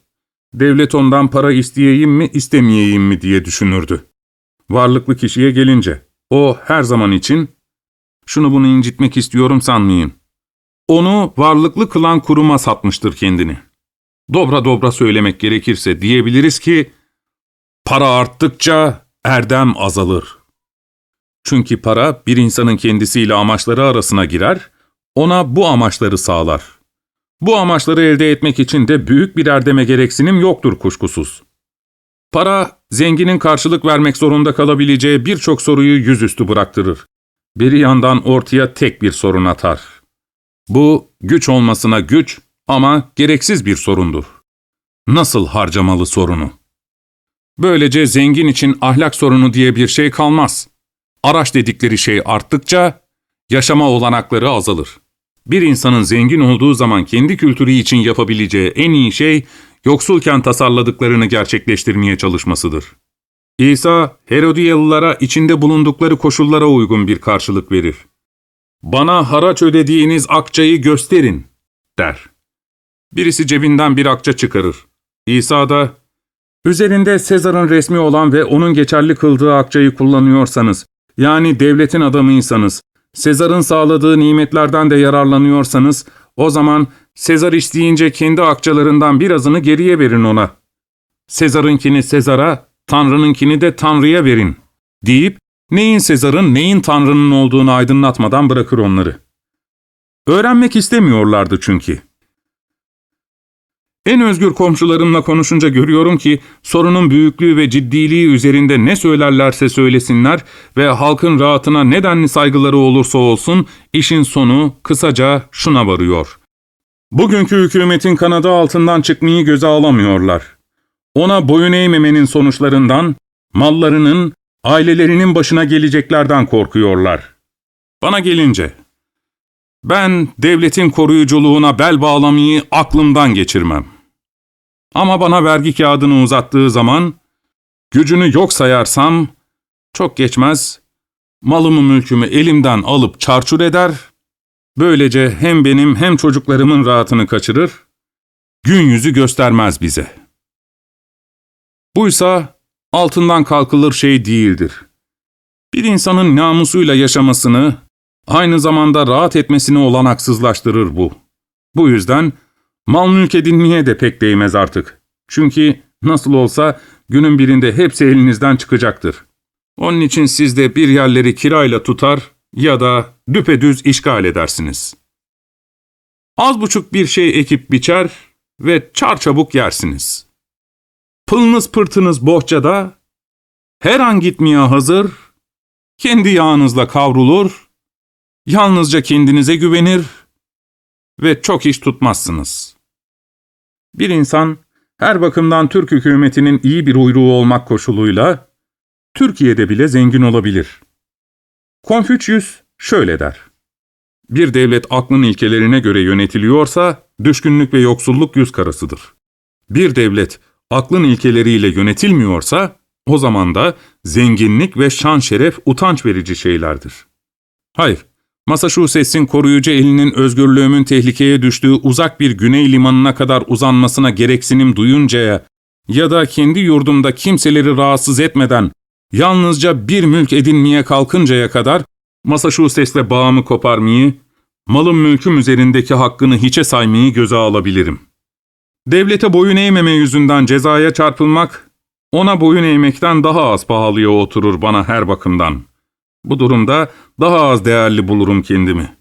S1: devlet ondan para isteyeyim mi istemeyeyim mi diye düşünürdü. Varlıklı kişiye gelince, o her zaman için, şunu bunu incitmek istiyorum sanmayın, onu varlıklı kılan kuruma satmıştır kendini. Dobra dobra söylemek gerekirse diyebiliriz ki, para arttıkça erdem azalır. Çünkü para bir insanın kendisiyle amaçları arasına girer, ona bu amaçları sağlar. Bu amaçları elde etmek için de büyük bir erdeme gereksinim yoktur kuşkusuz. Para, zenginin karşılık vermek zorunda kalabileceği birçok soruyu yüzüstü bıraktırır. Bir yandan ortaya tek bir sorun atar. Bu, güç olmasına güç ama gereksiz bir sorundur. Nasıl harcamalı sorunu. Böylece zengin için ahlak sorunu diye bir şey kalmaz. Araç dedikleri şey arttıkça yaşama olanakları azalır. Bir insanın zengin olduğu zaman kendi kültürü için yapabileceği en iyi şey, yoksulken tasarladıklarını gerçekleştirmeye çalışmasıdır. İsa, Herodiyalılara içinde bulundukları koşullara uygun bir karşılık verir. ''Bana haraç ödediğiniz akçayı gösterin.'' der. Birisi cebinden bir akça çıkarır. İsa da, ''Üzerinde Sezar'ın resmi olan ve onun geçerli kıldığı akçayı kullanıyorsanız, yani devletin adamıysanız, Sezar'ın sağladığı nimetlerden de yararlanıyorsanız, o zaman Sezar isteyince kendi akçalarından birazını geriye verin ona. Sezar'ınkini Sezar'a, Tanrı'nınkini de Tanrı'ya verin, deyip neyin Sezar'ın neyin Tanrı'nın olduğunu aydınlatmadan bırakır onları. Öğrenmek istemiyorlardı çünkü. En özgür komşularımla konuşunca görüyorum ki sorunun büyüklüğü ve ciddiliği üzerinde ne söylerlerse söylesinler ve halkın rahatına nedenli saygıları olursa olsun işin sonu kısaca şuna varıyor. Bugünkü hükümetin kanadı altından çıkmayı göze alamıyorlar. Ona boyun eğmemenin sonuçlarından, mallarının, ailelerinin başına geleceklerden korkuyorlar. Bana gelince, ben devletin koruyuculuğuna bel bağlamayı aklımdan geçirmem. Ama bana vergi kağıdını uzattığı zaman, gücünü yok sayarsam, çok geçmez, malımı mülkümü elimden alıp çarçur eder, böylece hem benim hem çocuklarımın rahatını kaçırır, gün yüzü göstermez bize. Buysa altından kalkılır şey değildir. Bir insanın namusuyla yaşamasını, aynı zamanda rahat etmesini olanaksızlaştırır bu. Bu yüzden mal mülk edinmeye de pek değmez artık. Çünkü nasıl olsa günün birinde hepsi elinizden çıkacaktır. Onun için siz de bir yerleri kirayla tutar ya da düpedüz işgal edersiniz. Az buçuk bir şey ekip biçer ve çarçabuk yersiniz. Pılınız pırtınız bohçada, her an gitmeye hazır, kendi yağınızla kavrulur, yalnızca kendinize güvenir ve çok iş tutmazsınız. Bir insan her bakımdan Türk hükümetinin iyi bir uyruğu olmak koşuluyla Türkiye'de bile zengin olabilir. Konfüçyüs şöyle der. Bir devlet aklın ilkelerine göre yönetiliyorsa düşkünlük ve yoksulluk yüz karasıdır. Bir devlet aklın ilkeleriyle yönetilmiyorsa o zaman da zenginlik ve şan şeref utanç verici şeylerdir. Hayır, Massachusetts'in koruyucu elinin özgürlüğümün tehlikeye düştüğü uzak bir güney limanına kadar uzanmasına gereksinim duyuncaya ya da kendi yurdumda kimseleri rahatsız etmeden yalnızca bir mülk edinmeye kalkıncaya kadar Massachusetts'le bağımı koparmayı, malım mülküm üzerindeki hakkını hiçe saymayı göze alabilirim. Devlete boyun eğmeme yüzünden cezaya çarpılmak, ona boyun eğmekten daha az pahalıya oturur bana her bakımdan. Bu durumda daha az değerli bulurum kendimi.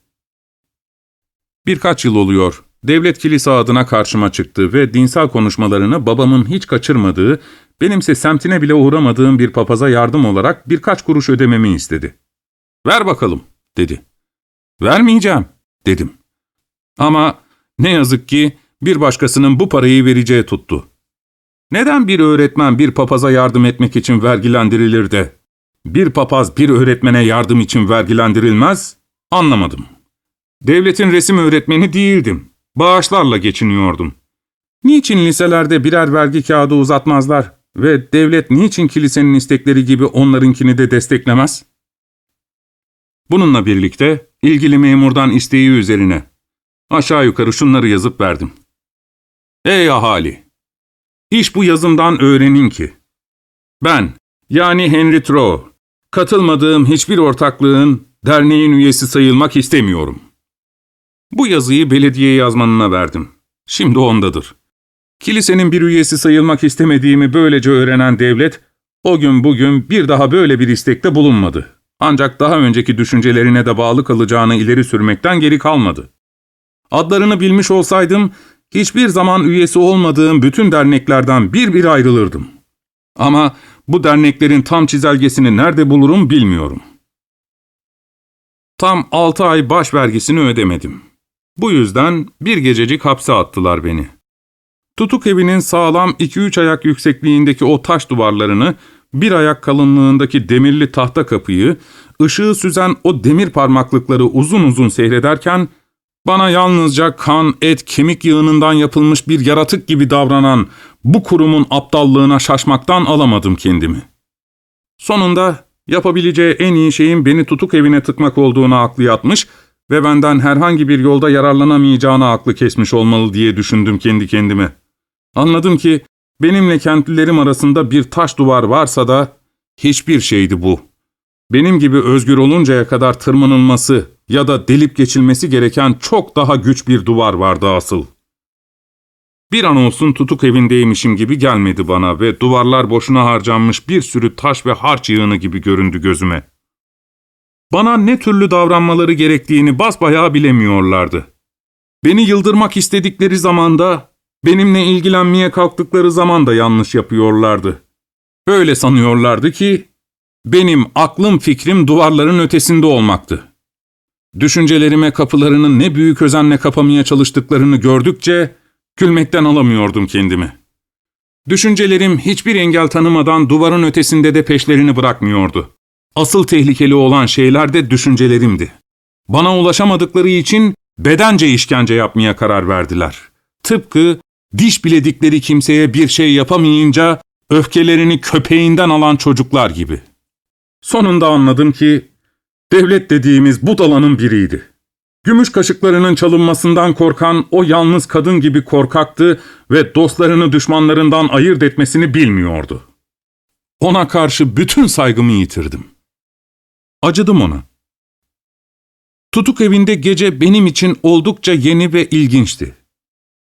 S1: Birkaç yıl oluyor. Devlet kilise adına karşıma çıktı ve dinsel konuşmalarını babamın hiç kaçırmadığı, benimse semtine bile uğramadığım bir papaza yardım olarak birkaç kuruş ödememi istedi. ''Ver bakalım.'' dedi. ''Vermeyeceğim.'' dedim. Ama ne yazık ki bir başkasının bu parayı vereceği tuttu. Neden bir öğretmen bir papaza yardım etmek için vergilendirilir de, bir papaz bir öğretmene yardım için vergilendirilmez? Anlamadım. Devletin resim öğretmeni değildim. Bağışlarla geçiniyordum. Niçin liselerde birer vergi kağıdı uzatmazlar ve devlet niçin kilisenin istekleri gibi onlarınkini de desteklemez? Bununla birlikte ilgili memurdan isteği üzerine aşağı yukarı şunları yazıp verdim. Ey ahali! İş bu yazımdan öğrenin ki, ben, yani Henry Trow, katılmadığım hiçbir ortaklığın, derneğin üyesi sayılmak istemiyorum. Bu yazıyı belediye yazmanına verdim. Şimdi ondadır. Kilisenin bir üyesi sayılmak istemediğimi böylece öğrenen devlet, o gün bugün bir daha böyle bir istekte bulunmadı. Ancak daha önceki düşüncelerine de bağlı kalacağını ileri sürmekten geri kalmadı. Adlarını bilmiş olsaydım, hiçbir zaman üyesi olmadığım bütün derneklerden bir bir ayrılırdım. Ama bu derneklerin tam çizelgesini nerede bulurum bilmiyorum. Tam altı ay baş vergisini ödemedim. Bu yüzden bir gececik hapse attılar beni. Tutuk evinin sağlam 2-3 ayak yüksekliğindeki o taş duvarlarını, bir ayak kalınlığındaki demirli tahta kapıyı, ışığı süzen o demir parmaklıkları uzun uzun seyrederken, bana yalnızca kan, et, kemik yığınından yapılmış bir yaratık gibi davranan bu kurumun aptallığına şaşmaktan alamadım kendimi. Sonunda yapabileceği en iyi şeyin beni tutuk evine tıkmak olduğunu aklı yatmış ve benden herhangi bir yolda yararlanamayacağını aklı kesmiş olmalı diye düşündüm kendi kendime. Anladım ki benimle kentlilerim arasında bir taş duvar varsa da hiçbir şeydi bu. Benim gibi özgür oluncaya kadar tırmanılması ya da delip geçilmesi gereken çok daha güç bir duvar vardı asıl. Bir an olsun tutuk evindeymişim gibi gelmedi bana ve duvarlar boşuna harcanmış bir sürü taş ve harç yığını gibi göründü gözüme. Bana ne türlü davranmaları gerektiğini basbayağı bilemiyorlardı. Beni yıldırmak istedikleri zamanda, benimle ilgilenmeye kalktıkları zaman da yanlış yapıyorlardı. Öyle sanıyorlardı ki, benim aklım fikrim duvarların ötesinde olmaktı. Düşüncelerime kapılarını ne büyük özenle kapamaya çalıştıklarını gördükçe, gülmekten alamıyordum kendimi. Düşüncelerim hiçbir engel tanımadan duvarın ötesinde de peşlerini bırakmıyordu. Asıl tehlikeli olan şeyler de düşüncelerimdi. Bana ulaşamadıkları için bedence işkence yapmaya karar verdiler. Tıpkı diş biledikleri kimseye bir şey yapamayınca öfkelerini köpeğinden alan çocuklar gibi. Sonunda anladım ki devlet dediğimiz budalanın biriydi. Gümüş kaşıklarının çalınmasından korkan o yalnız kadın gibi korkaktı ve dostlarını düşmanlarından ayırt etmesini bilmiyordu. Ona karşı bütün saygımı yitirdim. Acıdım ona. Tutuk evinde gece benim için oldukça yeni ve ilginçti.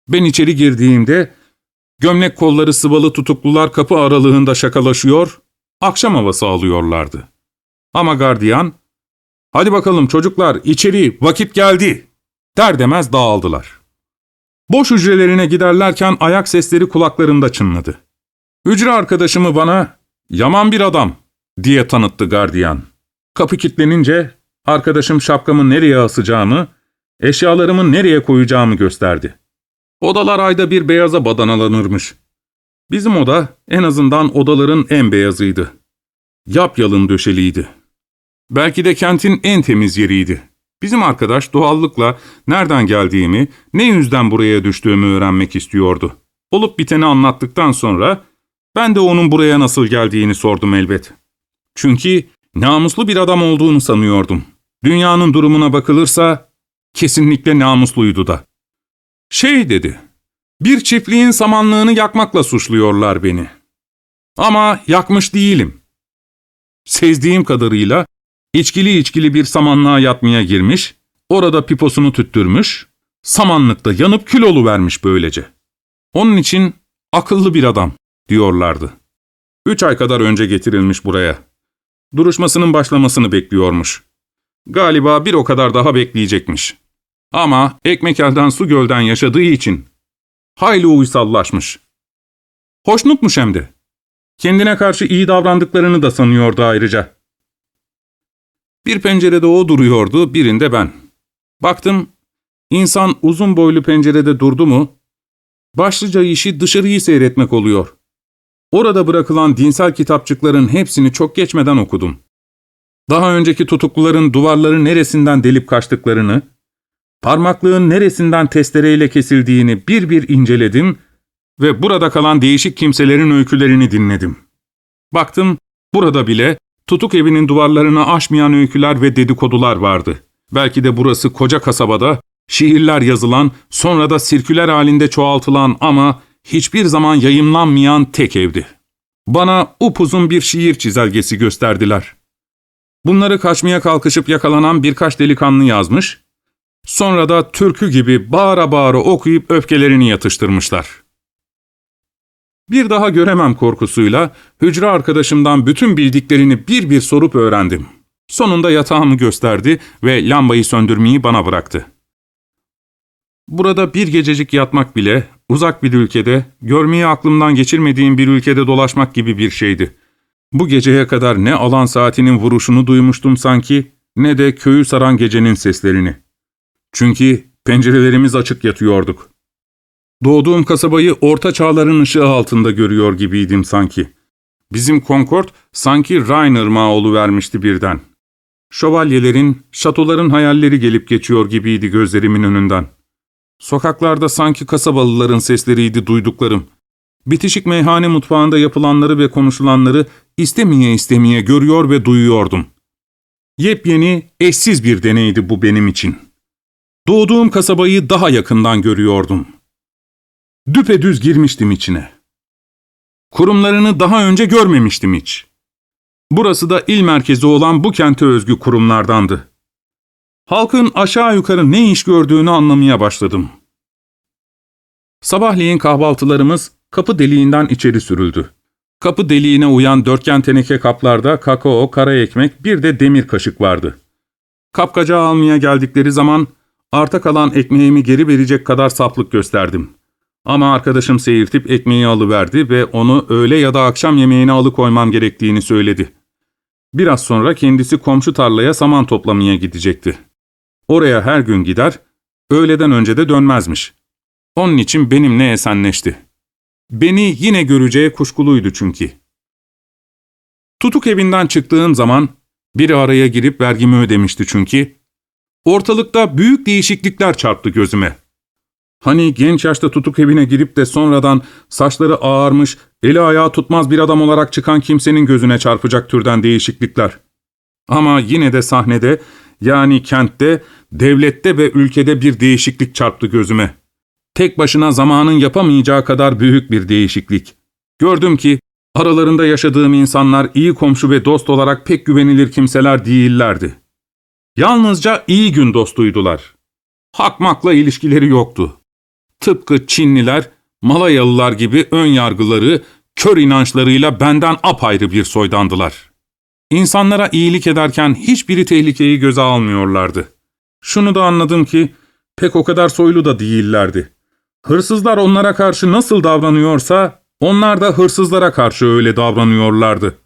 S1: Ben içeri girdiğimde gömlek kolları sıvalı tutuklular kapı aralığında şakalaşıyor, akşam havası alıyorlardı. Ama gardiyan, ''Hadi bakalım çocuklar içeri vakit geldi.'' der demez dağıldılar. Boş hücrelerine giderlerken ayak sesleri kulaklarımda çınladı. Hücre arkadaşımı bana ''Yaman bir adam'' diye tanıttı gardiyan. Kapı kilitlenince arkadaşım şapkamı nereye asacağımı, eşyalarımı nereye koyacağımı gösterdi. Odalar ayda bir beyaza badanalanırmış. Bizim oda en azından odaların en beyazıydı. Yapyalın döşeliydi. Belki de kentin en temiz yeriydi. Bizim arkadaş doğallıkla nereden geldiğimi, ne yüzden buraya düştüğümü öğrenmek istiyordu. Olup biteni anlattıktan sonra ben de onun buraya nasıl geldiğini sordum elbet. Çünkü namuslu bir adam olduğunu sanıyordum. Dünyanın durumuna bakılırsa kesinlikle namusluydu da. Şey dedi, bir çiftliğin samanlığını yakmakla suçluyorlar beni. Ama yakmış değilim. Sezdiğim kadarıyla içkili içkili bir samanlığa yatmaya girmiş, orada piposunu tüttürmüş, samanlıkta yanıp kül vermiş böylece. Onun için akıllı bir adam diyorlardı. Üç ay kadar önce getirilmiş buraya. Duruşmasının başlamasını bekliyormuş. Galiba bir o kadar daha bekleyecekmiş. Ama ekmek elden su gölden yaşadığı için hayli uysallaşmış. Hoşnutmuş hem de. Kendine karşı iyi davrandıklarını da sanıyordu ayrıca. Bir pencerede o duruyordu, birinde ben. Baktım, insan uzun boylu pencerede durdu mu, başlıca işi dışarıyı seyretmek oluyor. Orada bırakılan dinsel kitapçıkların hepsini çok geçmeden okudum. Daha önceki tutukluların duvarları neresinden delip kaçtıklarını, parmaklığın neresinden testereyle kesildiğini bir bir inceledim ve burada kalan değişik kimselerin öykülerini dinledim. Baktım, burada bile tutuk evinin duvarlarını aşmayan öyküler ve dedikodular vardı. Belki de burası koca kasabada şiirler yazılan, sonra da sirküler halinde çoğaltılan ama hiçbir zaman yayımlanmayan tek evdi. Bana upuzun bir şiir çizelgesi gösterdiler. Bunları kaçmaya kalkışıp yakalanan birkaç delikanlı yazmış, sonra da türkü gibi bağıra bağıra okuyup öfkelerini yatıştırmışlar. Bir daha göremem korkusuyla hücre arkadaşımdan bütün bildiklerini bir bir sorup öğrendim. Sonunda yatağımı gösterdi ve lambayı söndürmeyi bana bıraktı. Burada bir gececik yatmak bile, uzak bir ülkede, görmeyi aklımdan geçirmediğim bir ülkede dolaşmak gibi bir şeydi. Bu geceye kadar ne alan saatinin vuruşunu duymuştum sanki, ne de köyü saran gecenin seslerini. Çünkü pencerelerimiz açık yatıyorduk. Doğduğum kasabayı orta çağların ışığı altında görüyor gibiydim sanki. Bizim Concord sanki Rhine ırmağı vermişti birden. Şövalyelerin, şatoların hayalleri gelip geçiyor gibiydi gözlerimin önünden. Sokaklarda sanki kasabalıların sesleriydi duyduklarım. Bitişik meyhane mutfağında yapılanları ve konuşulanları istemeye istemeye görüyor ve duyuyordum. Yepyeni, eşsiz bir deneydi bu benim için. Doğduğum kasabayı daha yakından görüyordum. Düpedüz girmiştim içine. Kurumlarını daha önce görmemiştim hiç. Burası da il merkezi olan bu kente özgü kurumlardandı. Halkın aşağı yukarı ne iş gördüğünü anlamaya başladım. Sabahleyin kahvaltılarımız kapı deliğinden içeri sürüldü. Kapı deliğine uyan dörtgen teneke kaplarda kakao, kara ekmek, bir de demir kaşık vardı. Kapkaca almaya geldikleri zaman arta kalan ekmeğimi geri verecek kadar saplık gösterdim. Ama arkadaşım seyirtip ekmeği alıverdi ve onu öğle ya da akşam yemeğine alıkoymam gerektiğini söyledi. Biraz sonra kendisi komşu tarlaya saman toplamaya gidecekti. Oraya her gün gider, öğleden önce de dönmezmiş. Onun için benimle esenleşti. Beni yine göreceği kuşkuluydu çünkü. Tutuk evinden çıktığım zaman biri araya girip vergimi ödemişti çünkü. Ortalıkta büyük değişiklikler çarptı gözüme. Hani genç yaşta tutuk evine girip de sonradan saçları ağarmış, eli ayağı tutmaz bir adam olarak çıkan kimsenin gözüne çarpacak türden değişiklikler. Ama yine de sahnede, yani kentte, devlette ve ülkede bir değişiklik çarptı gözüme. Tek başına zamanın yapamayacağı kadar büyük bir değişiklik. Gördüm ki aralarında yaşadığım insanlar iyi komşu ve dost olarak pek güvenilir kimseler değillerdi. Yalnızca iyi gün dostuydular. Hakmakla ilişkileri yoktu. Tıpkı Çinliler, Malayalılar gibi ön yargıları, kör inançlarıyla benden apayrı bir soydandılar. İnsanlara iyilik ederken hiçbiri tehlikeyi göze almıyorlardı. Şunu da anladım ki, pek o kadar soylu da değillerdi. Hırsızlar onlara karşı nasıl davranıyorsa, onlar da hırsızlara karşı öyle davranıyorlardı.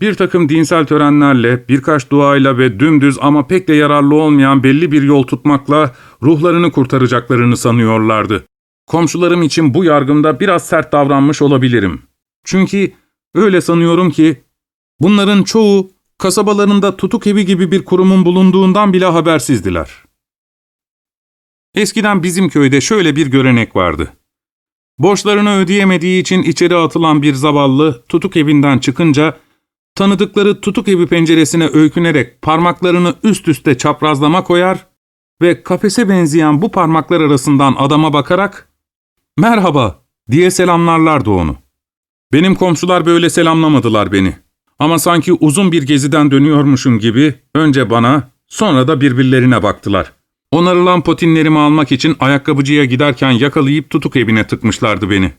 S1: Bir takım dinsel törenlerle, birkaç duayla ve dümdüz ama pek de yararlı olmayan belli bir yol tutmakla ruhlarını kurtaracaklarını sanıyorlardı. Komşularım için bu yargımda biraz sert davranmış olabilirim. Çünkü öyle sanıyorum ki bunların çoğu kasabalarında tutuk evi gibi bir kurumun bulunduğundan bile habersizdiler. Eskiden bizim köyde şöyle bir görenek vardı. Borçlarını ödeyemediği için içeri atılan bir zavallı tutuk evinden çıkınca tanıdıkları tutuk evi penceresine öykünerek parmaklarını üst üste çaprazlama koyar ve kafese benzeyen bu parmaklar arasından adama bakarak ''Merhaba'' diye selamlarlardı onu. Benim komşular böyle selamlamadılar beni. Ama sanki uzun bir geziden dönüyormuşum gibi önce bana sonra da birbirlerine baktılar. Onarılan potinlerimi almak için ayakkabıcıya giderken yakalayıp tutuk evine tıkmışlardı beni.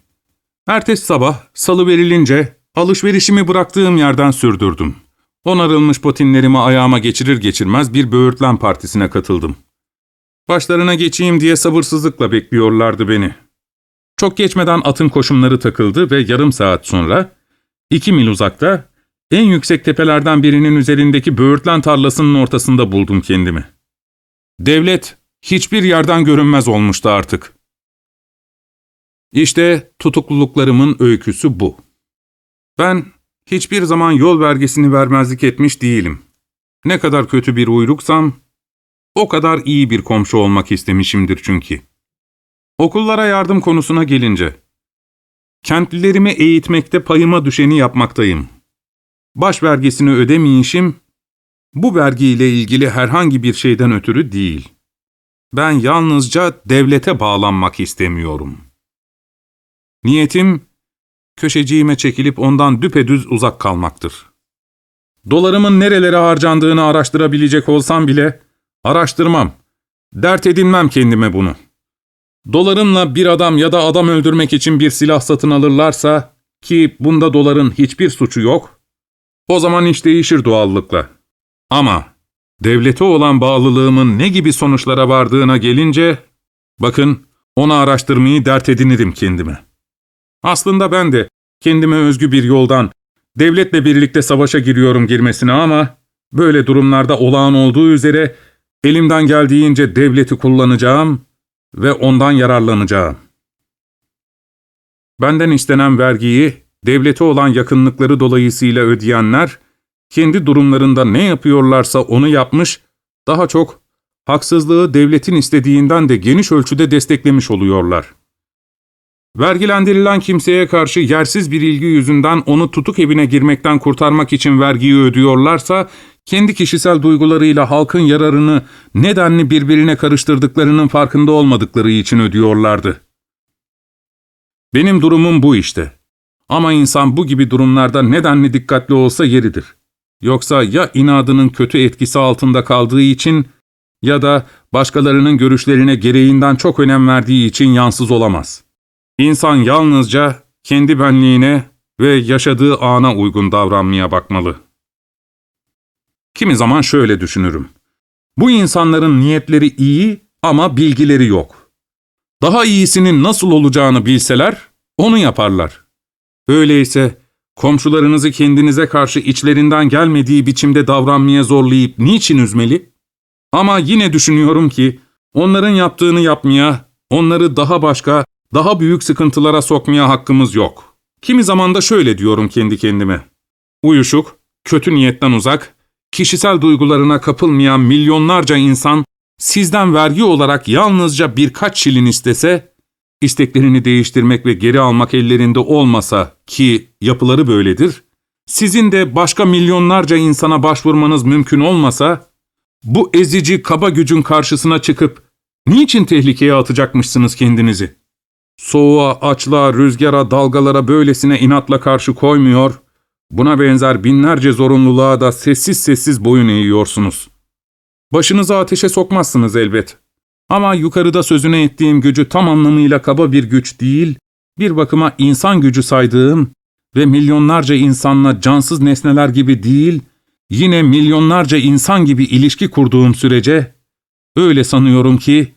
S1: Ertesi sabah salı verilince alışverişimi bıraktığım yerden sürdürdüm. Onarılmış potinlerimi ayağıma geçirir geçirmez bir böğürtlen partisine katıldım. Başlarına geçeyim diye sabırsızlıkla bekliyorlardı beni. Çok geçmeden atın koşumları takıldı ve yarım saat sonra iki mil uzakta en yüksek tepelerden birinin üzerindeki böğürtlen tarlasının ortasında buldum kendimi. Devlet hiçbir yerden görünmez olmuştu artık. İşte tutukluluklarımın öyküsü bu. Ben hiçbir zaman yol vergisini vermezlik etmiş değilim. Ne kadar kötü bir uyruksam, o kadar iyi bir komşu olmak istemişimdir çünkü. Okullara yardım konusuna gelince, kentlilerimi eğitmekte payıma düşeni yapmaktayım. Baş vergisini ödemeyişim, bu vergiyle ilgili herhangi bir şeyden ötürü değil. Ben yalnızca devlete bağlanmak istemiyorum. Niyetim, köşeciğime çekilip ondan düpedüz uzak kalmaktır. Dolarımın nerelere harcandığını araştırabilecek olsam bile, araştırmam, dert edinmem kendime bunu. Dolarımla bir adam ya da adam öldürmek için bir silah satın alırlarsa, ki bunda doların hiçbir suçu yok, o zaman iş değişir doğallıkla. Ama devlete olan bağlılığımın ne gibi sonuçlara vardığına gelince, bakın onu araştırmayı dert edinirim kendime. Aslında ben de kendime özgü bir yoldan devletle birlikte savaşa giriyorum girmesine ama böyle durumlarda olağan olduğu üzere elimden geldiğince devleti kullanacağım ve ondan yararlanacağım. Benden istenen vergiyi devlete olan yakınlıkları dolayısıyla ödeyenler, kendi durumlarında ne yapıyorlarsa onu yapmış, daha çok haksızlığı devletin istediğinden de geniş ölçüde desteklemiş oluyorlar. Vergilendirilen kimseye karşı yersiz bir ilgi yüzünden onu tutuk evine girmekten kurtarmak için vergiyi ödüyorlarsa, kendi kişisel duygularıyla halkın yararını nedenli birbirine karıştırdıklarının farkında olmadıkları için ödüyorlardı. Benim durumum bu işte. Ama insan bu gibi durumlarda nedenli dikkatli olsa yeridir. Yoksa ya inadının kötü etkisi altında kaldığı için ya da başkalarının görüşlerine gereğinden çok önem verdiği için yansız olamaz. İnsan yalnızca kendi benliğine ve yaşadığı ana uygun davranmaya bakmalı. Kimi zaman şöyle düşünürüm. Bu insanların niyetleri iyi ama bilgileri yok. Daha iyisinin nasıl olacağını bilseler onu yaparlar. Öyleyse komşularınızı kendinize karşı içlerinden gelmediği biçimde davranmaya zorlayıp niçin üzmeli? Ama yine düşünüyorum ki onların yaptığını yapmaya, onları daha başka, daha büyük sıkıntılara sokmaya hakkımız yok. Kimi zaman da şöyle diyorum kendi kendime. Uyuşuk, kötü niyetten uzak, kişisel duygularına kapılmayan milyonlarca insan sizden vergi olarak yalnızca birkaç şilin istese, isteklerini değiştirmek ve geri almak ellerinde olmasa ki yapıları böyledir, sizin de başka milyonlarca insana başvurmanız mümkün olmasa, bu ezici kaba gücün karşısına çıkıp niçin tehlikeye atacakmışsınız kendinizi? Soğuğa, açlığa, rüzgara, dalgalara böylesine inatla karşı koymuyor, buna benzer binlerce zorunluluğa da sessiz sessiz boyun eğiyorsunuz. Başınızı ateşe sokmazsınız elbet. Ama yukarıda sözüne ettiğim gücü tam anlamıyla kaba bir güç değil, bir bakıma insan gücü saydığım ve milyonlarca insanla cansız nesneler gibi değil, yine milyonlarca insan gibi ilişki kurduğum sürece, öyle sanıyorum ki,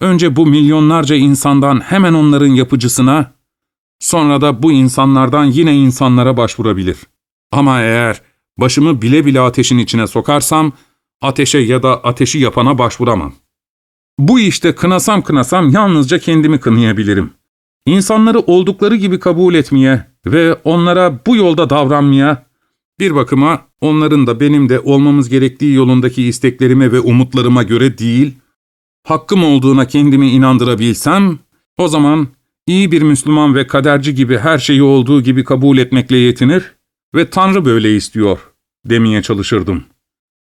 S1: önce bu milyonlarca insandan hemen onların yapıcısına, sonra da bu insanlardan yine insanlara başvurabilir. Ama eğer Başımı bile bile ateşin içine sokarsam, ateşe ya da ateşi yapana başvuramam. Bu işte kınasam kınasam yalnızca kendimi kınayabilirim. İnsanları oldukları gibi kabul etmeye ve onlara bu yolda davranmaya, bir bakıma onların da benim de olmamız gerektiği yolundaki isteklerime ve umutlarıma göre değil, hakkım olduğuna kendimi inandırabilsem, o zaman iyi bir Müslüman ve kaderci gibi her şeyi olduğu gibi kabul etmekle yetinir ve Tanrı böyle istiyor demeye çalışırdım.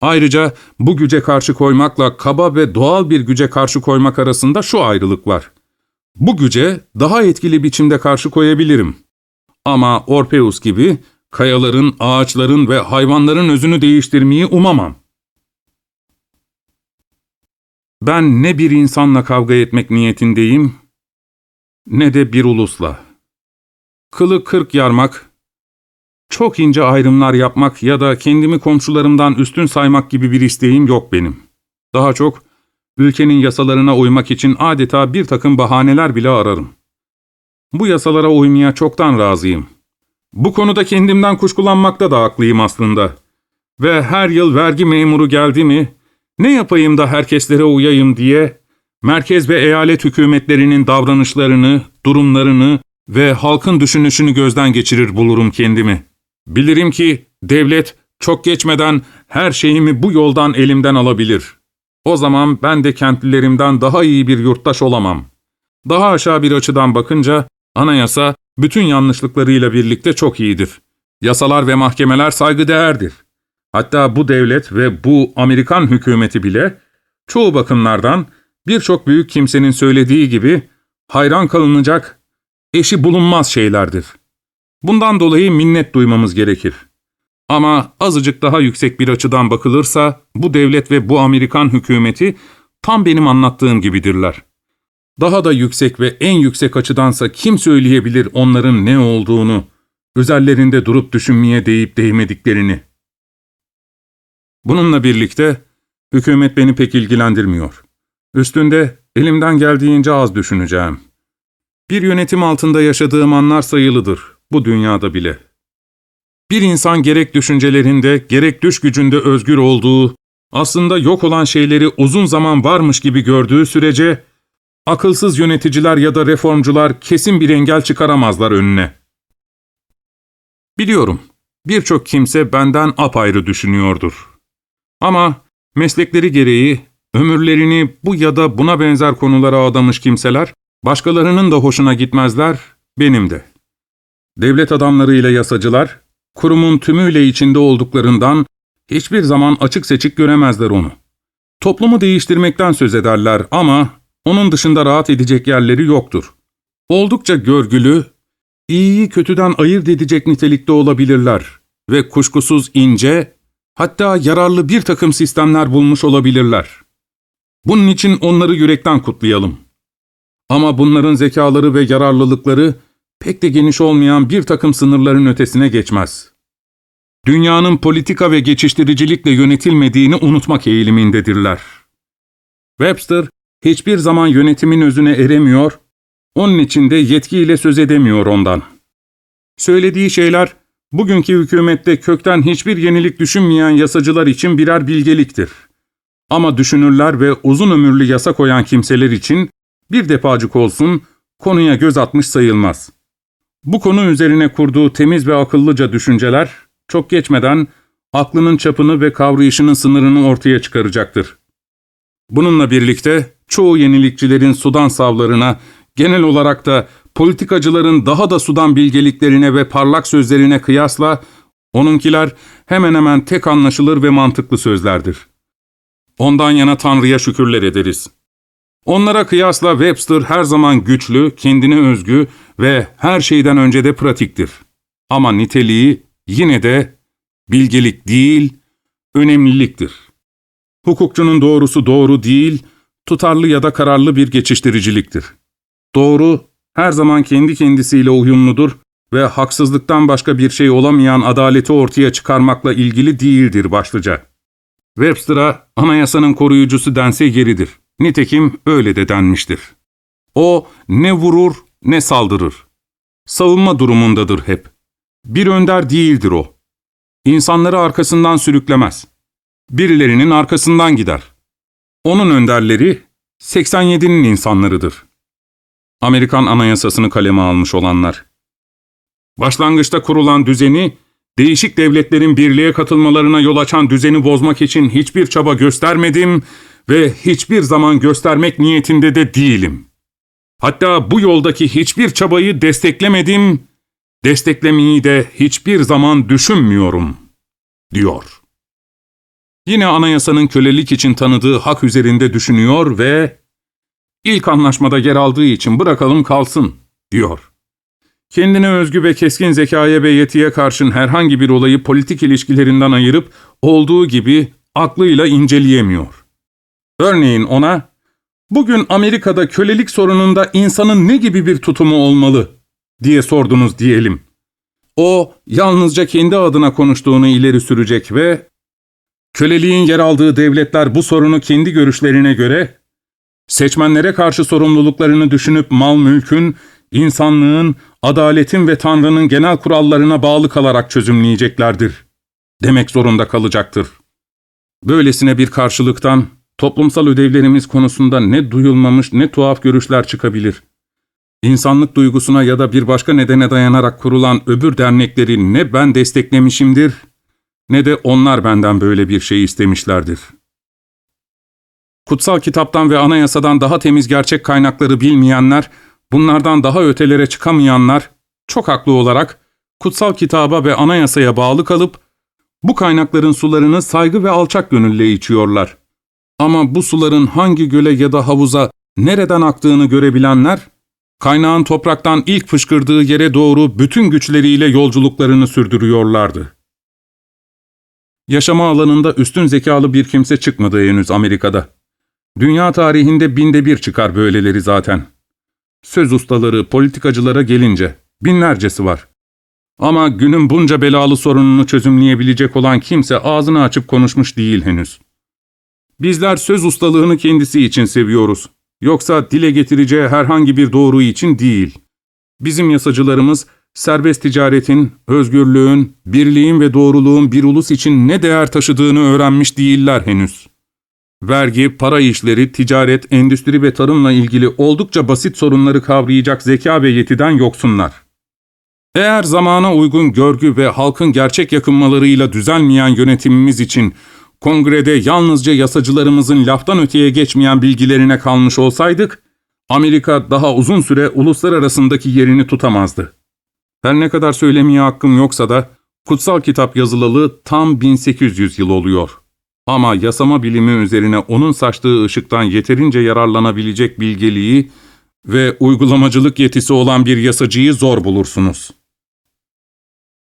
S1: Ayrıca bu güce karşı koymakla kaba ve doğal bir güce karşı koymak arasında şu ayrılık var. Bu güce daha etkili biçimde karşı koyabilirim. Ama Orpheus gibi kayaların, ağaçların ve hayvanların özünü değiştirmeyi umamam. Ben ne bir insanla kavga etmek niyetindeyim, ne de bir ulusla. Kılı kırk yarmak, çok ince ayrımlar yapmak ya da kendimi komşularımdan üstün saymak gibi bir isteğim yok benim. Daha çok, ülkenin yasalarına uymak için adeta bir takım bahaneler bile ararım. Bu yasalara uymaya çoktan razıyım. Bu konuda kendimden kuşkulanmakta da haklıyım aslında. Ve her yıl vergi memuru geldi mi, ne yapayım da herkeslere uyayım diye, merkez ve eyalet hükümetlerinin davranışlarını, durumlarını ve halkın düşünüşünü gözden geçirir bulurum kendimi. Bilirim ki devlet çok geçmeden her şeyimi bu yoldan elimden alabilir. O zaman ben de kentlilerimden daha iyi bir yurttaş olamam. Daha aşağı bir açıdan bakınca anayasa bütün yanlışlıklarıyla birlikte çok iyidir. Yasalar ve mahkemeler saygıdeğerdir. Hatta bu devlet ve bu Amerikan hükümeti bile çoğu bakımlardan birçok büyük kimsenin söylediği gibi hayran kalınacak, eşi bulunmaz şeylerdir. Bundan dolayı minnet duymamız gerekir. Ama azıcık daha yüksek bir açıdan bakılırsa bu devlet ve bu Amerikan hükümeti tam benim anlattığım gibidirler. Daha da yüksek ve en yüksek açıdansa kim söyleyebilir onların ne olduğunu, özellerinde durup düşünmeye değip değmediklerini. Bununla birlikte hükümet beni pek ilgilendirmiyor. Üstünde elimden geldiğince az düşüneceğim. Bir yönetim altında yaşadığım anlar sayılıdır, bu dünyada bile. Bir insan gerek düşüncelerinde, gerek düş gücünde özgür olduğu, aslında yok olan şeyleri uzun zaman varmış gibi gördüğü sürece, akılsız yöneticiler ya da reformcular kesin bir engel çıkaramazlar önüne. Biliyorum, birçok kimse benden apayrı düşünüyordur. Ama meslekleri gereği ömürlerini bu ya da buna benzer konulara adamış kimseler, başkalarının da hoşuna gitmezler, benim de. Devlet adamlarıyla yasacılar, kurumun tümüyle içinde olduklarından hiçbir zaman açık seçik göremezler onu. Toplumu değiştirmekten söz ederler ama onun dışında rahat edecek yerleri yoktur. Oldukça görgülü, iyiyi kötüden ayırt edecek nitelikte olabilirler ve kuşkusuz ince, hatta yararlı bir takım sistemler bulmuş olabilirler. Bunun için onları yürekten kutlayalım. Ama bunların zekaları ve yararlılıkları pek de geniş olmayan bir takım sınırların ötesine geçmez. Dünyanın politika ve geçiştiricilikle yönetilmediğini unutmak eğilimindedirler. Webster hiçbir zaman yönetimin özüne eremiyor, onun için de yetkiyle söz edemiyor ondan. Söylediği şeyler, bugünkü hükümette kökten hiçbir yenilik düşünmeyen yasacılar için birer bilgeliktir. Ama düşünürler ve uzun ömürlü yasa koyan kimseler için bir defacık olsun konuya göz atmış sayılmaz. Bu konu üzerine kurduğu temiz ve akıllıca düşünceler, çok geçmeden aklının çapını ve kavrayışının sınırını ortaya çıkaracaktır. Bununla birlikte çoğu yenilikçilerin sudan savlarına, genel olarak da politikacıların daha da sudan bilgeliklerine ve parlak sözlerine kıyasla, onunkiler hemen hemen tek anlaşılır ve mantıklı sözlerdir. Ondan yana Tanrı'ya şükürler ederiz. Onlara kıyasla Webster her zaman güçlü, kendine özgü ve her şeyden önce de pratiktir. Ama niteliği yine de bilgelik değil, önemliliktir. Hukukçunun doğrusu doğru değil, tutarlı ya da kararlı bir geçiştiriciliktir. Doğru, her zaman kendi kendisiyle uyumludur ve haksızlıktan başka bir şey olamayan adaleti ortaya çıkarmakla ilgili değildir başlıca. Webster'a anayasanın koruyucusu dense yeridir. Nitekim öyle de denmiştir. O ne vurur ne saldırır. Savunma durumundadır hep. Bir önder değildir o. insanları arkasından sürüklemez. Birilerinin arkasından gider. Onun önderleri 87'nin insanlarıdır. Amerikan Anayasasını kaleme almış olanlar. Başlangıçta kurulan düzeni, değişik devletlerin birliğe katılmalarına yol açan düzeni bozmak için hiçbir çaba göstermedim ve hiçbir zaman göstermek niyetinde de değilim. Hatta bu yoldaki hiçbir çabayı desteklemedim, desteklemeyi de hiçbir zaman düşünmüyorum, diyor. Yine anayasanın kölelik için tanıdığı hak üzerinde düşünüyor ve ilk anlaşmada yer aldığı için bırakalım kalsın, diyor. Kendine özgü ve keskin zekaya ve yetiye karşın herhangi bir olayı politik ilişkilerinden ayırıp olduğu gibi aklıyla inceleyemiyor. Örneğin ona, bugün Amerika'da kölelik sorununda insanın ne gibi bir tutumu olmalı diye sordunuz diyelim. O yalnızca kendi adına konuştuğunu ileri sürecek ve köleliğin yer aldığı devletler bu sorunu kendi görüşlerine göre seçmenlere karşı sorumluluklarını düşünüp mal mülkün, insanlığın, adaletin ve Tanrı'nın genel kurallarına bağlı kalarak çözümleyeceklerdir. Demek zorunda kalacaktır. Böylesine bir karşılıktan toplumsal ödevlerimiz konusunda ne duyulmamış ne tuhaf görüşler çıkabilir. İnsanlık duygusuna ya da bir başka nedene dayanarak kurulan öbür dernekleri ne ben desteklemişimdir, ne de onlar benden böyle bir şey istemişlerdir. Kutsal kitaptan ve anayasadan daha temiz gerçek kaynakları bilmeyenler, bunlardan daha ötelere çıkamayanlar, çok haklı olarak kutsal kitaba ve anayasaya bağlı kalıp, bu kaynakların sularını saygı ve alçak gönülle içiyorlar. Ama bu suların hangi göle ya da havuza nereden aktığını görebilenler, kaynağın topraktan ilk fışkırdığı yere doğru bütün güçleriyle yolculuklarını sürdürüyorlardı. Yaşama alanında üstün zekalı bir kimse çıkmadı henüz Amerika'da. Dünya tarihinde binde bir çıkar böyleleri zaten. Söz ustaları, politikacılara gelince binlercesi var. Ama günün bunca belalı sorununu çözümleyebilecek olan kimse ağzını açıp konuşmuş değil henüz. Bizler söz ustalığını kendisi için seviyoruz. Yoksa dile getireceği herhangi bir doğru için değil. Bizim yasacılarımız serbest ticaretin, özgürlüğün, birliğin ve doğruluğun bir ulus için ne değer taşıdığını öğrenmiş değiller henüz. Vergi, para işleri, ticaret, endüstri ve tarımla ilgili oldukça basit sorunları kavrayacak zeka ve yetiden yoksunlar. Eğer zamana uygun görgü ve halkın gerçek yakınmalarıyla düzelmeyen yönetimimiz için kongrede yalnızca yasacılarımızın laftan öteye geçmeyen bilgilerine kalmış olsaydık, Amerika daha uzun süre uluslar arasındaki yerini tutamazdı. Her ne kadar söylemeye hakkım yoksa da, kutsal kitap yazılalı tam 1800 yıl oluyor. Ama yasama bilimi üzerine onun saçtığı ışıktan yeterince yararlanabilecek bilgeliği ve uygulamacılık yetisi olan bir yasacıyı zor bulursunuz.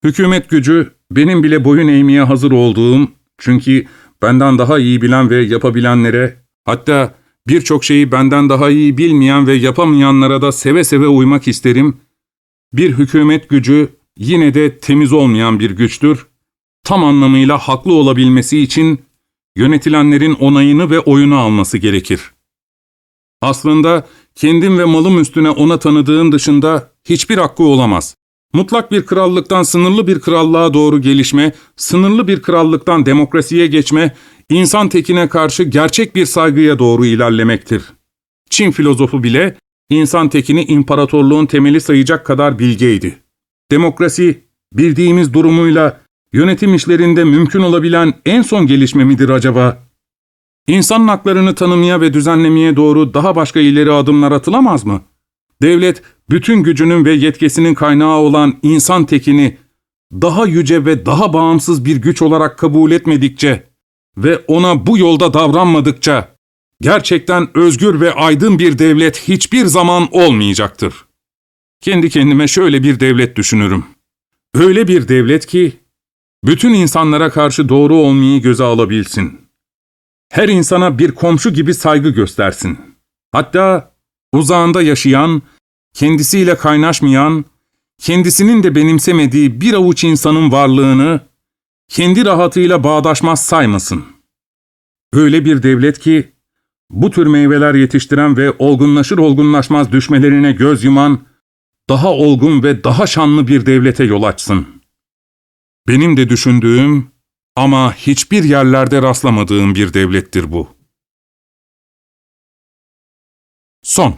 S1: Hükümet gücü, benim bile boyun eğmeye hazır olduğum, çünkü benden daha iyi bilen ve yapabilenlere, hatta birçok şeyi benden daha iyi bilmeyen ve yapamayanlara da seve seve uymak isterim, bir hükümet gücü yine de temiz olmayan bir güçtür, tam anlamıyla haklı olabilmesi için yönetilenlerin onayını ve oyunu alması gerekir. Aslında kendim ve malım üstüne ona tanıdığım dışında hiçbir hakkı olamaz. Mutlak bir krallıktan sınırlı bir krallığa doğru gelişme, sınırlı bir krallıktan demokrasiye geçme, insan tekine karşı gerçek bir saygıya doğru ilerlemektir. Çin filozofu bile insan tekini imparatorluğun temeli sayacak kadar bilgeydi. Demokrasi, bildiğimiz durumuyla yönetim işlerinde mümkün olabilen en son gelişme midir acaba? İnsan haklarını tanımaya ve düzenlemeye doğru daha başka ileri adımlar atılamaz mı? Devlet, bütün gücünün ve yetkisinin kaynağı olan insan tekini daha yüce ve daha bağımsız bir güç olarak kabul etmedikçe ve ona bu yolda davranmadıkça, gerçekten özgür ve aydın bir devlet hiçbir zaman olmayacaktır. Kendi kendime şöyle bir devlet düşünürüm. Öyle bir devlet ki, bütün insanlara karşı doğru olmayı göze alabilsin. Her insana bir komşu gibi saygı göstersin. Hatta uzağında yaşayan, kendisiyle kaynaşmayan, kendisinin de benimsemediği bir avuç insanın varlığını kendi rahatıyla bağdaşmaz saymasın. Öyle bir devlet ki, bu tür meyveler yetiştiren ve olgunlaşır olgunlaşmaz düşmelerine göz yuman, daha olgun ve daha şanlı bir devlete yol açsın. Benim de düşündüğüm ama hiçbir yerlerde rastlamadığım bir devlettir bu. Son